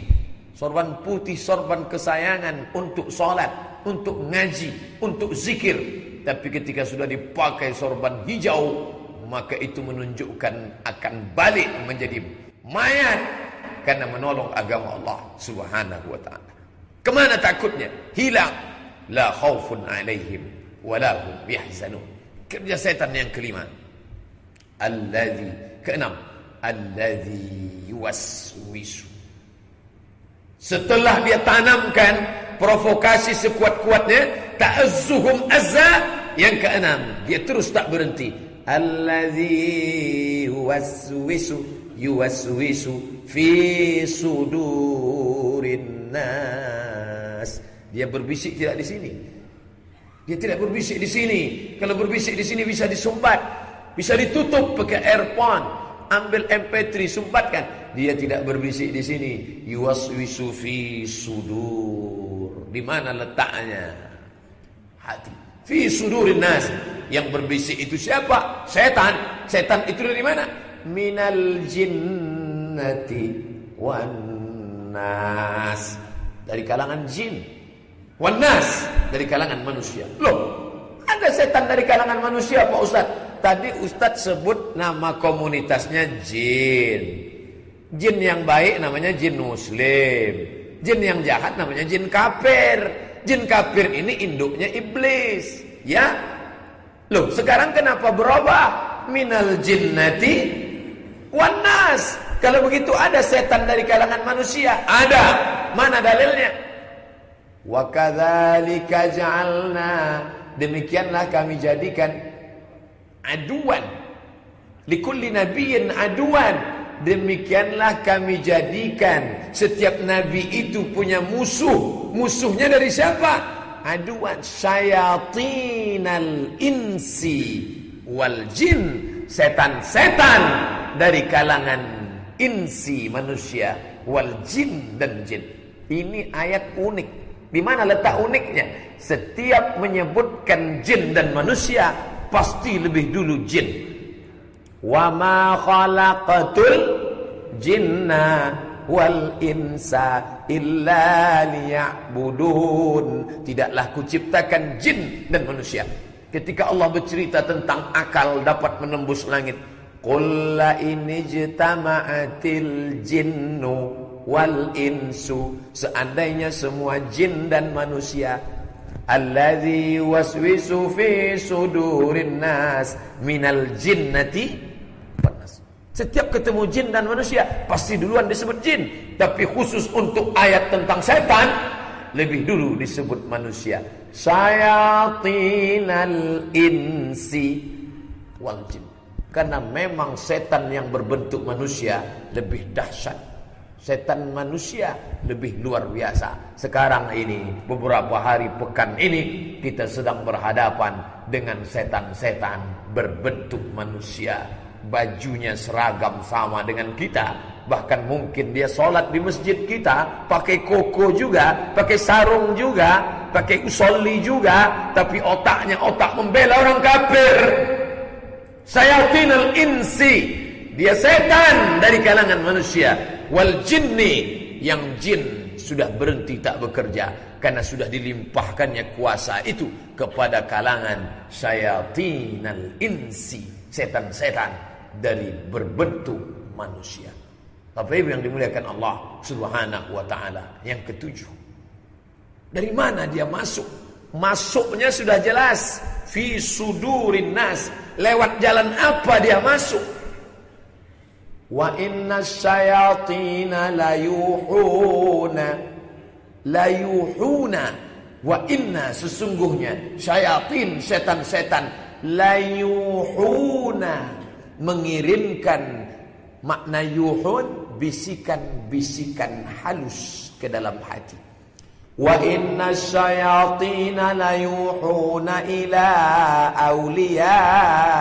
Sorban putih sorban kesayangan untuk sholat untuk ngaji, untuk zikir. Tapi ketika sudah dipakai sorban hijau, maka itu menunjukkan akan balik menjadi mayat karena menolong agama Allah Subhanahu wa taala. Kemana takutnya? Hilang. La khaufun alaihim wa la hum yahzanun. Kerja setan yang kelima. Allazi keenam. Allazi yuwaswisu. Setelah dia tanamkan provokasi sekuat-kuatnya ta'azzuhum azza yang keenam dia terus tak berhenti allazi yuwaswisu yuwaswisu fi sudurin nas dia berbisik tidak di sini dia tidak berbisik di sini kalau berbisik di sini bisa disumbat bisa ditutup pakai earphone ambil MP3 sumbatkan dia tidak berbisik di sini yuwaswisu fi sudur di mana letaknya? Hati. Fi sudurin nas. Yang berbisik itu siapa? Setan. Setan itu dari mana? Minal jinnati wan nas. Dari kalangan jin. Wan nas. Dari kalangan manusia. Loh, ada setan dari kalangan manusia Pak Ustaz. Tadi Ustaz sebut nama komunitasnya jin. Jin yang baik namanya jin muslim. Jin yang jahat namanya jin kafir. Jin kafir ini induknya iblis. Ya. Loh, sekarang kenapa berubah? Minal jinnati wanas. Kalau begitu ada setan dari kalangan manusia? Ada. Mana dalilnya? Wa kadzalika ja'alna. Demikianlah kami jadikan aduan. Likulli nabiyyin aduan Demikianlah kami jadikan setiap nabi itu punya musuh. Musuhnya dari siapa? Aduan syayatinal insi wal jin. setan-setan dari kalangan insi manusia wal jin dan jin. Ini ayat unik. Di mana letak uniknya? Setiap menyebutkan jin dan manusia pasti lebih dulu jin. Wa ma khalaqatul jinna wal insa illa liya'budun. Tidaklah kuciptakan jin dan manusia. Ketika Allah bercerita tentang akal dapat menembus langit. Qul ini jitama'atil jinnu wal insu. Seandainya semua jin dan manusia alladzi waswisu fi sudurin nas minal jinnati setiap ketemu jin dan manusia pasti duluan disebut jin. Tapi khusus untuk ayat tentang setan lebih dulu disebut manusia. Sayatinal insi wal jin karena memang setan yang berbentuk manusia lebih dahsyat Setan manusia lebih luar biasa. Sekarang ini, beberapa hari pekan ini, kita sedang berhadapan dengan setan-setan berbentuk manusia. Bajunya seragam sama dengan kita. Bahkan mungkin dia sholat di masjid kita, pakai koko juga, pakai sarung juga, pakai usolli juga, tapi otaknya otak membela orang kafir. Sayatinal insi. Dia setan dari kalangan manusia wal jinni yang jin sudah berhenti tak bekerja karena sudah dilimpahkannya kuasa itu kepada kalangan syayatinal insi setan-setan dari berbentuk manusia. Bapak yang dimuliakan Allah Subhanahu wa taala. Yang ketujuh. Dari mana dia masuk? Masuknya sudah jelas fi sudurin nas. Lewat jalan apa dia masuk? Wa inna syayatina layuhuna Layuhuna Wa inna sesungguhnya Syayatin setan-setan. Layuhuna Mengirimkan Makna yuhun Bisikan-bisikan halus Ke dalam hati Inna syayatina layuhuna ila awliyaihim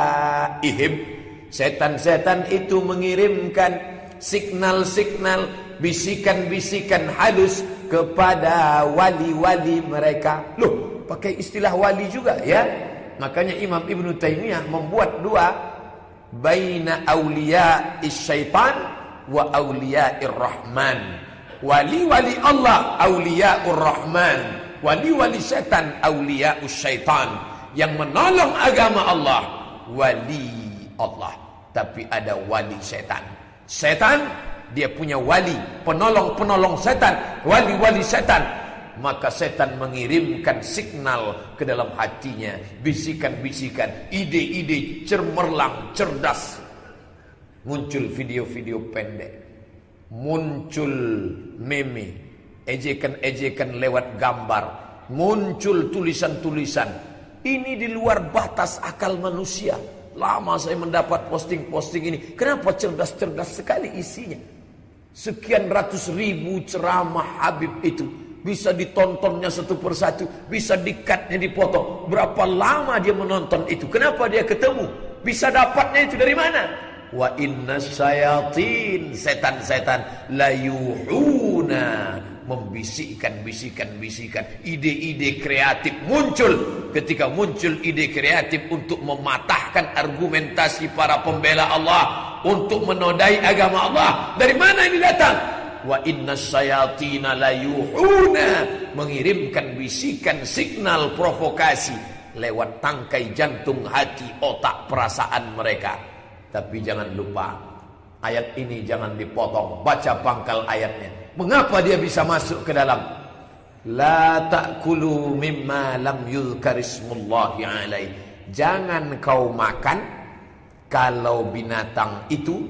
Setan-setan itu mengirimkan signal-signal, bisikan-bisikan halus kepada wali-wali mereka. Loh, pakai istilah wali juga ya. Makanya Imam Ibn Taimiyah membuat dua baina auliya syaitan wa auliya rahman. Wali-wali Allah auliya rahman, wali-wali setan auliya syaitan yang menolong agama Allah wali Allah tapi ada wali setan. Setan dia punya wali, penolong-penolong setan, wali-wali setan. Maka setan mengirimkan signal ke dalam hatinya, bisikan-bisikan, ide-ide cermerlang, cerdas. Muncul video-video pendek. Muncul meme, ejekan-ejekan lewat gambar. Muncul tulisan-tulisan. Ini di luar batas akal manusia. Lama saya mendapat posting-posting ini. Kenapa cerdas-cerdas sekali isinya? Sekian ratus ribu ceramah Habib itu. Bisa ditontonnya satu persatu. Bisa dikatnya dipotong. Berapa lama dia menonton itu? Kenapa dia ketemu? Bisa dapatnya itu dari mana? Wa inna. Setan-setan. Layuhuna membisikkan bisikan-bisikan ide-ide kreatif muncul ketika muncul ide kreatif untuk mematahkan argumentasi para pembela Allah untuk menodai agama Allah dari mana ini datang wa inna layuhuna mengirimkan bisikan signal provokasi lewat tangkai jantung hati otak perasaan mereka tapi jangan lupa ayat ini jangan dipotong baca pangkal ayatnya Mengapa dia bisa masuk ke dalam? La ta'kulu mimma lam yuzkarismullahi alaih. Jangan kau makan kalau binatang itu,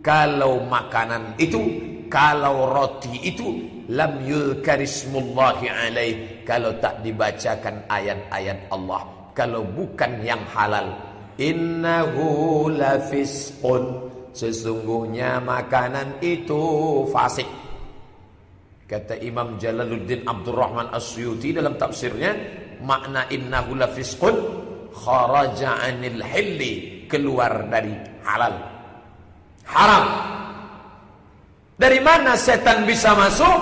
kalau makanan itu, kalau roti itu lam yuzkarismullahi alaih. Kalau tak dibacakan ayat-ayat Allah, kalau bukan yang halal. Innahu lafisqun. Sesungguhnya makanan itu fasik. Kata Imam Jalaluddin Abdurrahman Asyuti dalam tafsirnya, makna innahu lafisqun kharaja anil hilli keluar dari halal. Haram. Dari mana setan bisa masuk?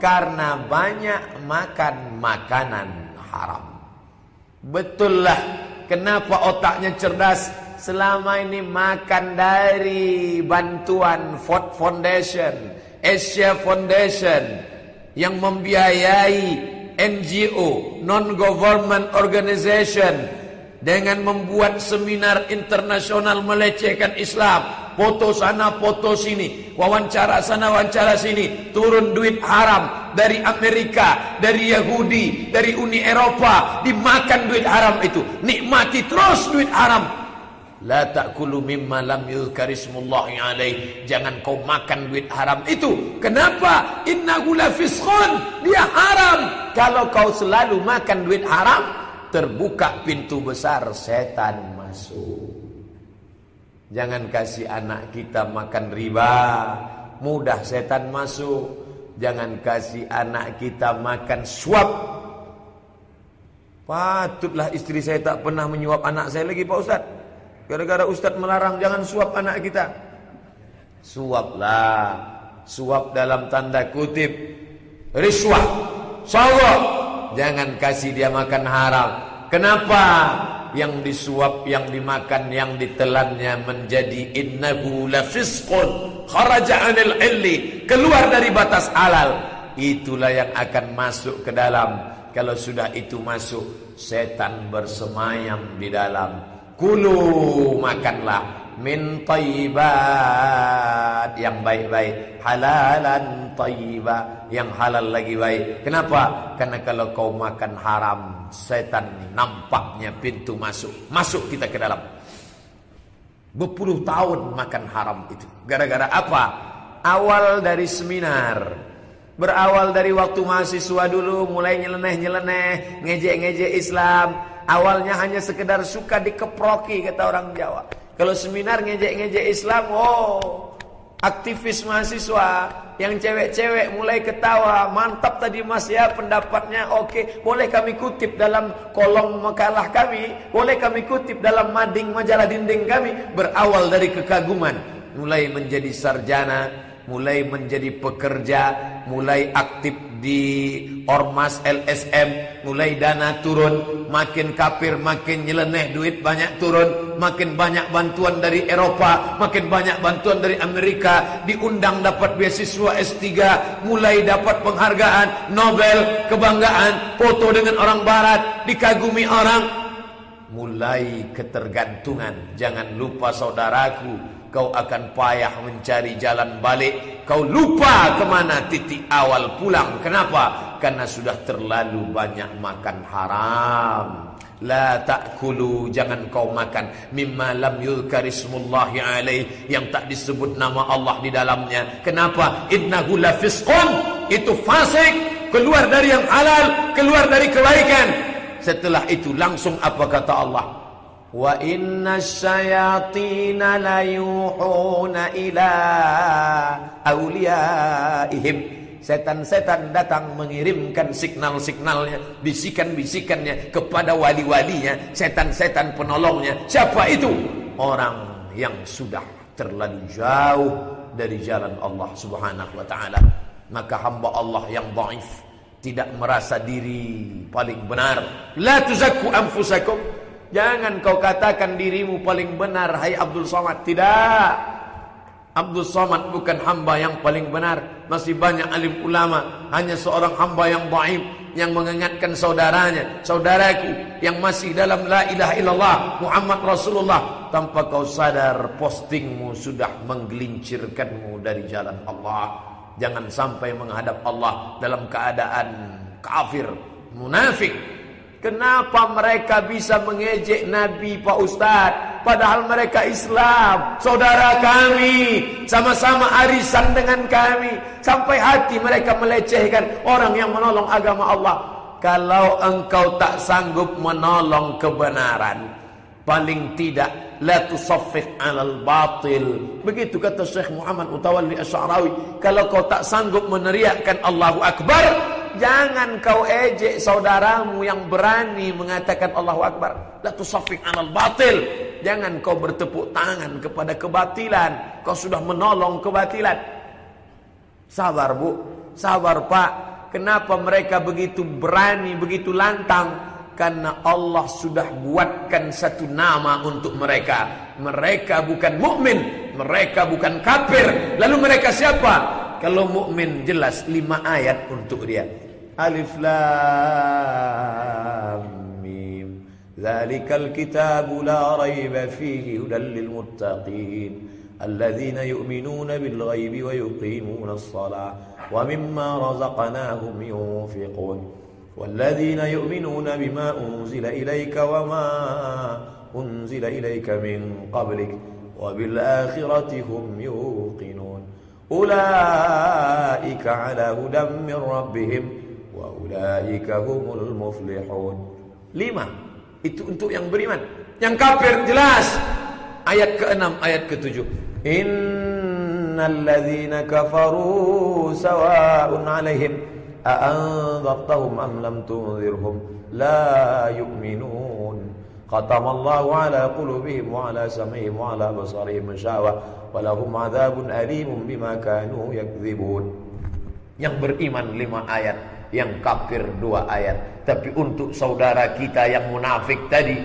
Karena banyak makan makanan haram. Betullah kenapa otaknya cerdas? Selama ini makan dari bantuan Ford Foundation, Asia Foundation yang membiayai NGO, non-government organization dengan membuat seminar internasional melecehkan Islam. Foto sana, foto sini, wawancara sana, wawancara sini, turun duit haram dari Amerika, dari Yahudi, dari Uni Eropa, dimakan duit haram itu. Nikmati terus duit haram. La ta'kulu mimma lam yuzkarismullahi alaih. Jangan kau makan duit haram itu. Kenapa? Innahu lafiskhun. Dia haram. Kalau kau selalu makan duit haram, terbuka pintu besar setan masuk. Jangan kasih anak kita makan riba, mudah setan masuk. Jangan kasih anak kita makan suap. Patutlah istri saya tak pernah menyuap anak saya lagi Pak Ustaz. Gara-gara Ustaz melarang jangan suap anak kita. Suaplah. Suap dalam tanda kutip. Riswah. Sogok. Jangan kasih dia makan haram. Kenapa? Yang disuap, yang dimakan, yang ditelannya menjadi innahu lafisqun kharaja 'anil illi, keluar dari batas halal. Itulah yang akan masuk ke dalam. Kalau sudah itu masuk, setan bersemayam di dalam. Kulu makanlah min tayyibat. Yang baik-baik halalan tayyiba. Yang halal lagi baik. Kenapa? Karena kalau kau makan haram setan nampaknya pintu masuk. Masuk kita ke dalam. Berpuluh tahun makan haram itu. Gara-gara apa? Awal dari seminar. Berawal dari waktu mahasiswa dulu mulai nyeleneh-nyeleneh ngejek-ngejek Islam. Awalnya hanya sekedar suka dikeproki kata orang Jawa kalau seminar ngejek-ngejek Islam, oh aktivis mahasiswa yang cewek-cewek mulai ketawa mantap tadi mas ya pendapatnya oke. Boleh kami kutip dalam kolom makalah kami? Boleh kami kutip dalam mading majalah dinding kami? Berawal dari kekaguman mulai menjadi sarjana mulai menjadi pekerja mulai aktif di ormas LSM mulai dana turun makin kafir makin nyeleneh duit banyak turun makin banyak bantuan dari Eropa makin banyak bantuan dari Amerika diundang dapat beasiswa S3 mulai dapat penghargaan Nobel kebanggaan foto dengan orang barat dikagumi orang. Mulai ketergantungan jangan lupa saudaraku kau akan payah mencari jalan balik. Kau lupa kemana titik awal pulang. Kenapa? Karena sudah terlalu banyak makan haram. La ta'kulu jangan kau makan mimma lam yuzkarismullahi alaih yang tak disebut nama Allah di dalamnya. Kenapa? Innahu lafisqun. Itu fasik, keluar dari yang halal, keluar dari kebaikan. Setelah itu langsung apa kata Allah? Wa inna syayatina la yuhuna ila awliyaihim. Setan-setan datang mengirimkan signal-signalnya Bisikan-bisikannya kepada wali-walinya Setan-setan penolongnya. Siapa itu? Orang yang sudah terlalu jauh dari jalan Allah subhanahu wa ta'ala. Maka hamba Allah yang baif Tidak merasa diri paling benar. La tuzakku anfusakum Jangan kau katakan dirimu paling benar Hai Abdul Somad. Tidak. Abdul Somad bukan hamba yang paling benar. Masih banyak alim ulama. Hanya seorang hamba yang baik Yang mengingatkan saudaranya. Saudaraku yang masih dalam La ilaha illallah Muhammad Rasulullah. Tanpa kau sadar postingmu sudah menggelincirkanmu dari jalan Allah. Jangan sampai menghadap Allah dalam keadaan kafir, munafik Kenapa mereka bisa mengejek Nabi Pak Ustaz? Padahal mereka Islam, saudara kami, sama-sama arisan dengan kami. Sampai hati mereka melecehkan orang yang menolong agama Allah. Kalau engkau tak sanggup menolong kebenaran, paling tidak la tusaffiq 'alal batil. Begitu kata Syekh Muhammad Utawalli Asy'arawi, kalau kau tak sanggup meneriakkan Allahu Akbar, Jangan kau ejek saudaramu yang berani mengatakan Allahu Akbar. La tusaffiq anal batil. Jangan kau bertepuk tangan kepada kebatilan. Kau sudah menolong kebatilan. Sabar bu, sabar pak. Kenapa mereka begitu berani, begitu lantang? Karena Allah sudah buatkan satu nama untuk mereka. Mereka bukan mukmin, mereka bukan kafir. Lalu mereka siapa? Kalau mukmin jelas lima ayat untuk dia. Lam Mim. Zalikal kitabu la raiba fihi hudan lil muttaqin. الذين يؤمنون بالغيب ويقيمون الصلاة ومما رزقناهم ينفقون والذين يؤمنون بما أنزل إليك وما أنزل إليك من قبلك وبالآخرة هم يوقنون أولئك على هدى من ربهم وأولئك هم المفلحون lima itu untuk yang beriman yang kafir jelas ayat ke-6 ayat ke-7 innal ladzina kafaru sawa'un 'alaihim a anzartahum am lam tunzirhum la yu'minun khatamallahu 'ala qulubihim wa 'ala sam'ihim wa 'ala basarihim masyawa wa lahum 'adzabun alimun bima kanu yakdzibun yang beriman lima ayat yang kafir dua ayat tapi untuk saudara kita yang munafik tadi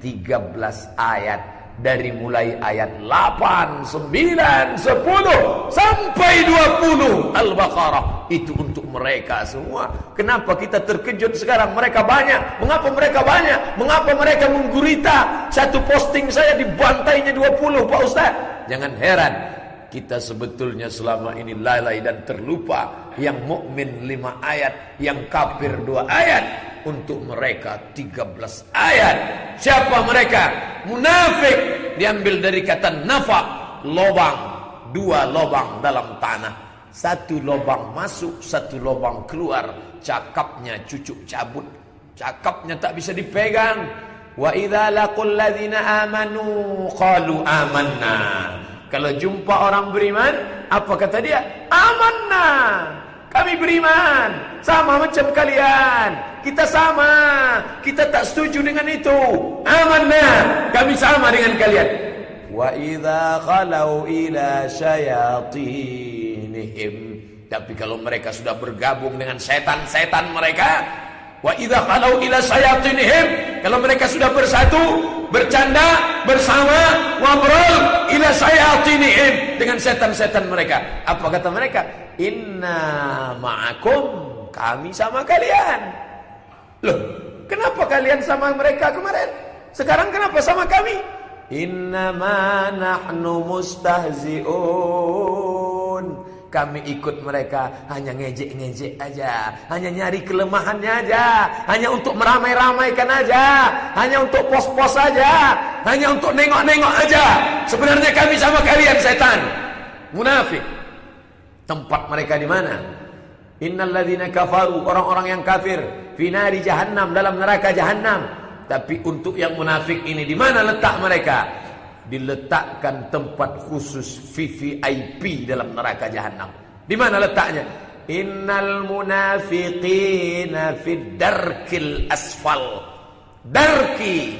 13 ayat dari mulai ayat 8, 9, 10 sampai 20 Al-Baqarah itu untuk mereka semua. Kenapa kita terkejut sekarang mereka banyak? Mengapa mereka banyak? Mengapa mereka menggurita? Satu posting saya dibantainya 20 Pak Ustaz. Jangan heran kita sebetulnya selama ini lalai dan terlupa yang mukmin lima ayat, yang kafir dua ayat untuk mereka 13 ayat. Siapa mereka? Munafik diambil dari kata nafa, lobang, dua lobang dalam tanah. Satu lobang masuk, satu lobang keluar. Cakapnya cucuk cabut. Cakapnya tak bisa dipegang. Wa idza laqul ladzina amanu qalu amanna. Kalau jumpa orang beriman, apa kata dia? Amanna. Kami beriman sama macam kalian. Kita sama. Kita tak setuju dengan itu. Amanah. Kami sama dengan kalian. Wa idza khalau ila syayatinihim. Tapi kalau mereka sudah bergabung dengan setan-setan mereka, wa idza khalau ila syayatinihim, kalau mereka sudah bersatu, bercanda bersama, ngobrol ila syayatinihim dengan setan-setan mereka. Apa kata mereka? Inna ma'akum kami sama kalian. Loh, kenapa kalian sama mereka kemarin? Sekarang kenapa sama kami? Inna nahnu mustahzi'un. Kami ikut mereka hanya ngejek-ngejek aja, hanya nyari kelemahannya aja, hanya untuk meramai-ramaikan aja, hanya untuk pos-pos aja, hanya untuk nengok-nengok aja. Sebenarnya kami sama kalian setan. Munafik. Tempat mereka di mana? Innalladzina kafaru, orang-orang yang kafir, finari jahannam dalam neraka jahannam. Tapi untuk yang munafik ini di mana letak mereka? Diletakkan tempat khusus VVIP dalam neraka jahannam. Di mana letaknya? Innal munafiqina fid darkil asfal. Darki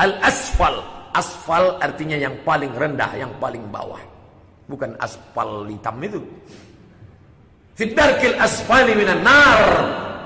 al asfal. Asfal artinya yang paling rendah, yang paling bawah. Bukan aspal hitam itu. Fidarkil asfali minan nar.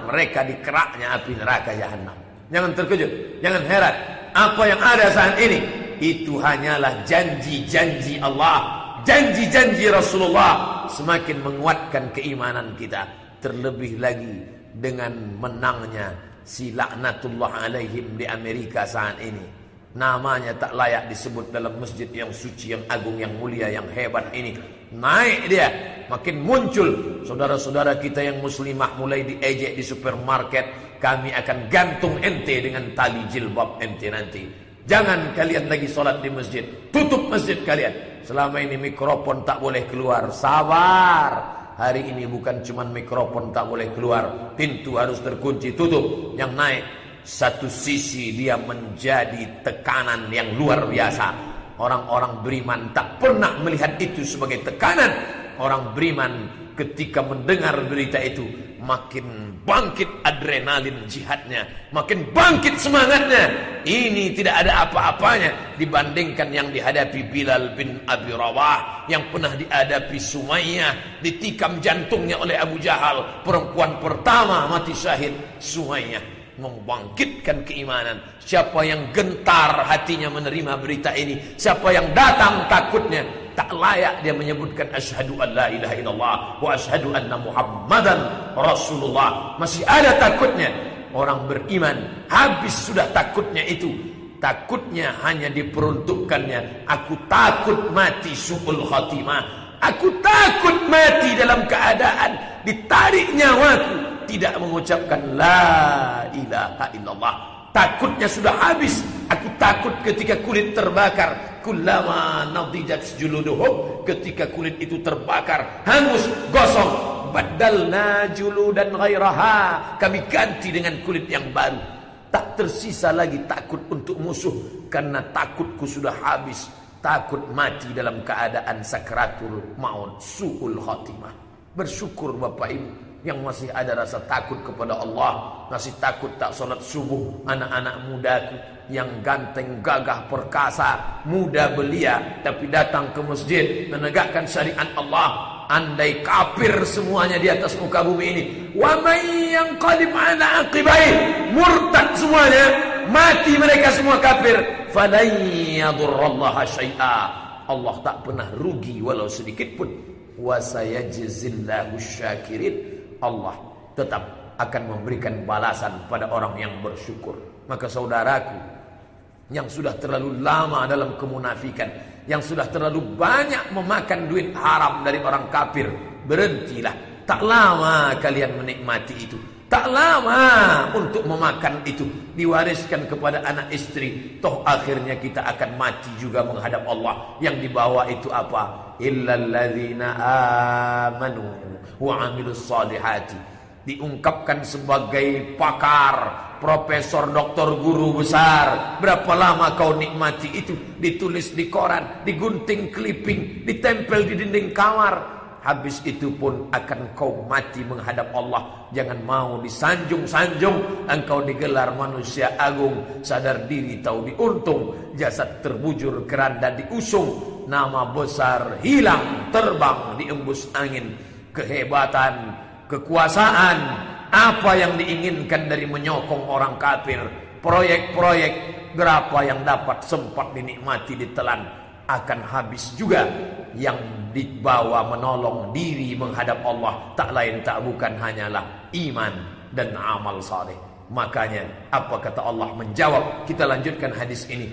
Mereka di keraknya api neraka jahanam. Jangan terkejut, jangan heran. Apa yang ada saat ini itu hanyalah janji-janji Allah, janji-janji Rasulullah semakin menguatkan keimanan kita. Terlebih lagi dengan menangnya si laknatullah alaihim di Amerika saat ini. Namanya tak layak disebut dalam masjid yang suci, yang agung, yang mulia, yang hebat ini. Naik dia, makin muncul saudara-saudara kita yang muslimah mulai diejek di supermarket. Kami akan gantung ente dengan tali jilbab ente nanti. Jangan kalian lagi sholat di masjid. Tutup masjid kalian. Selama ini mikrofon tak boleh keluar. Sabar. Hari ini bukan cuma mikrofon tak boleh keluar. Pintu harus terkunci tutup. Yang naik satu sisi dia menjadi tekanan yang luar biasa. Orang-orang beriman tak pernah melihat itu sebagai tekanan. Orang beriman ketika mendengar berita itu makin bangkit adrenalin jihadnya, makin bangkit semangatnya. Ini tidak ada apa-apanya dibandingkan yang dihadapi Bilal bin Abi Rawah yang pernah dihadapi Sumayyah, ditikam jantungnya oleh Abu Jahal, perempuan pertama mati syahid Sumayyah membangkitkan keimanan. Siapa yang gentar hatinya menerima berita ini, siapa yang datang takutnya, tak layak dia menyebutkan asyhadu an la ilaha illallah wa asyhadu anna muhammadan rasulullah. Masih ada takutnya. Orang beriman habis sudah takutnya itu. Takutnya hanya diperuntukkannya. Aku takut mati su'ul khatimah. Aku takut mati dalam keadaan ditarik nyawaku tidak mengucapkan la ilaha illallah. Takutnya sudah habis. Aku takut ketika kulit terbakar. Kullama nadijat juluduhum. Ketika kulit itu terbakar. Hangus, gosong. Badalna juludan ghairaha. Kami ganti dengan kulit yang baru. Tak tersisa lagi takut untuk musuh. Karena takutku sudah habis. Takut mati dalam keadaan sakratul maut. Su'ul khatimah. Bersyukur Bapak Ibu yang masih ada rasa takut kepada Allah, masih takut tak solat subuh, anak-anak mudaku yang ganteng, gagah, perkasa, muda belia, tapi datang ke masjid menegakkan syariat Allah. Andai kafir semuanya di atas muka bumi ini, wa may yanqalib ala aqibai, murtad semuanya, mati mereka semua kafir. Allah tak pernah rugi walau sedikit pun. Wa syakirin Allah tetap akan memberikan balasan pada orang yang bersyukur. Maka saudaraku yang sudah terlalu lama dalam kemunafikan, yang sudah terlalu banyak memakan duit haram dari orang kafir, berhentilah. Tak lama kalian menikmati itu. Tak lama untuk memakan itu diwariskan kepada anak istri. Toh akhirnya kita akan mati juga menghadap Allah. Yang dibawa itu apa? Illalladzina amanu wa amilus salihati. Diungkapkan sebagai pakar, profesor, doktor, guru besar. Berapa lama kau nikmati itu? Ditulis di koran, digunting clipping, ditempel di dinding kamar Habis itu pun akan kau mati menghadap Allah. Jangan mau disanjung-sanjung. Engkau digelar manusia agung. Sadar diri tahu diuntung. Jasad terbujur keranda diusung. Nama besar hilang terbang diembus angin. Kehebatan, kekuasaan. Apa yang diinginkan dari menyokong orang kafir. Proyek-proyek berapa yang dapat sempat dinikmati ditelan akan habis juga yang dibawa menolong diri menghadap Allah tak lain tak bukan hanyalah iman dan amal saleh. Makanya apa kata Allah menjawab? Kita lanjutkan hadis ini.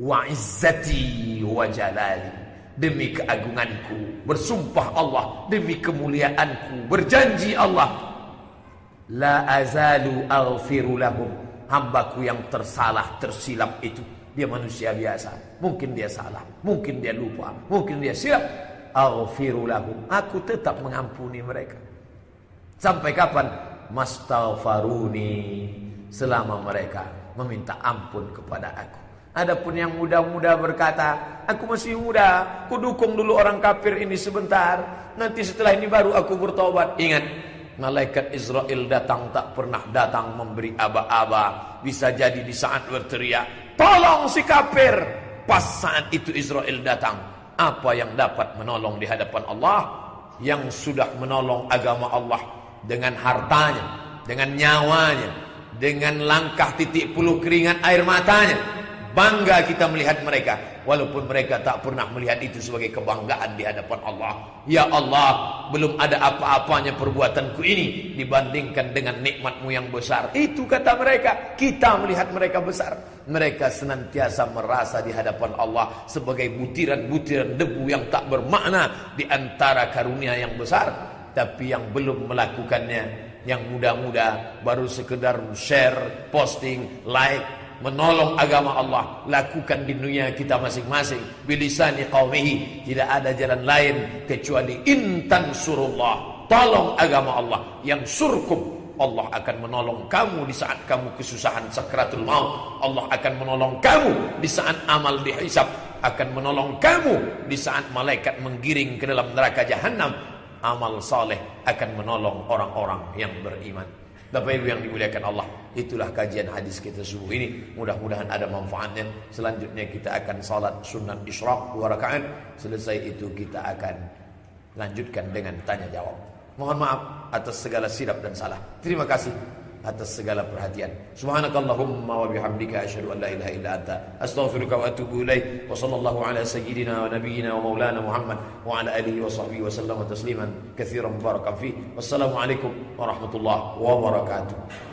Wa izzati wa jalali. Demi keagunganku bersumpah Allah demi kemuliaanku berjanji Allah la azalu aghfiru lahum hambaku yang tersalah tersilap itu dia manusia biasa. Mungkin dia salah. Mungkin dia lupa. Mungkin dia silap. Aghfiru Aku tetap mengampuni mereka. Sampai kapan? Mastaghfaruni. Selama mereka meminta ampun kepada aku. Adapun yang muda-muda berkata, aku masih muda, ku dukung dulu orang kafir ini sebentar. Nanti setelah ini baru aku bertobat. Ingat, malaikat Israel datang tak pernah datang memberi aba-aba. Bisa jadi di saat berteriak, Tolong si kafir. Pas saat itu Israel datang. Apa yang dapat menolong di hadapan Allah? Yang sudah menolong agama Allah. Dengan hartanya. Dengan nyawanya. Dengan langkah titik puluh keringat air matanya. Bangga kita melihat mereka. Walaupun mereka tak pernah melihat itu sebagai kebanggaan di hadapan Allah. Ya Allah, belum ada apa-apanya perbuatanku ini dibandingkan dengan nikmatmu yang besar. Itu kata mereka. Kita melihat mereka besar. Mereka senantiasa merasa di hadapan Allah sebagai butiran-butiran debu yang tak bermakna di antara karunia yang besar. Tapi yang belum melakukannya, yang muda-muda baru sekedar share, posting, like, menolong agama Allah. Lakukan di dunia kita masing-masing. Bilisani qaumihi tidak ada jalan lain kecuali intan surullah tolong agama Allah. Yang surkum. Allah akan menolong kamu di saat kamu kesusahan sakratul maut. Allah akan menolong kamu di saat amal dihisab. Akan menolong kamu di saat malaikat menggiring ke dalam neraka jahanam amal saleh akan menolong orang-orang yang beriman. Bapak Ibu yang dimuliakan Allah, itulah kajian hadis kita subuh ini. Mudah-mudahan ada manfaatnya. Selanjutnya kita akan salat sunat isyraq dua rakaat. Selesai itu kita akan lanjutkan dengan tanya jawab. Mohon maaf atas segala silap dan salah. Terima kasih atas segala perhatian. Subhanakallahumma wa bihamdika asyhadu an la ilaha illa anta astaghfiruka wa atubu ilaik. Wa sallallahu ala sayyidina wa nabiyyina wa maulana Muhammad wa ala alihi wa sahbihi wa sallama tasliman katsiran mubarakan fi. Wassalamu alaikum warahmatullahi wabarakatuh.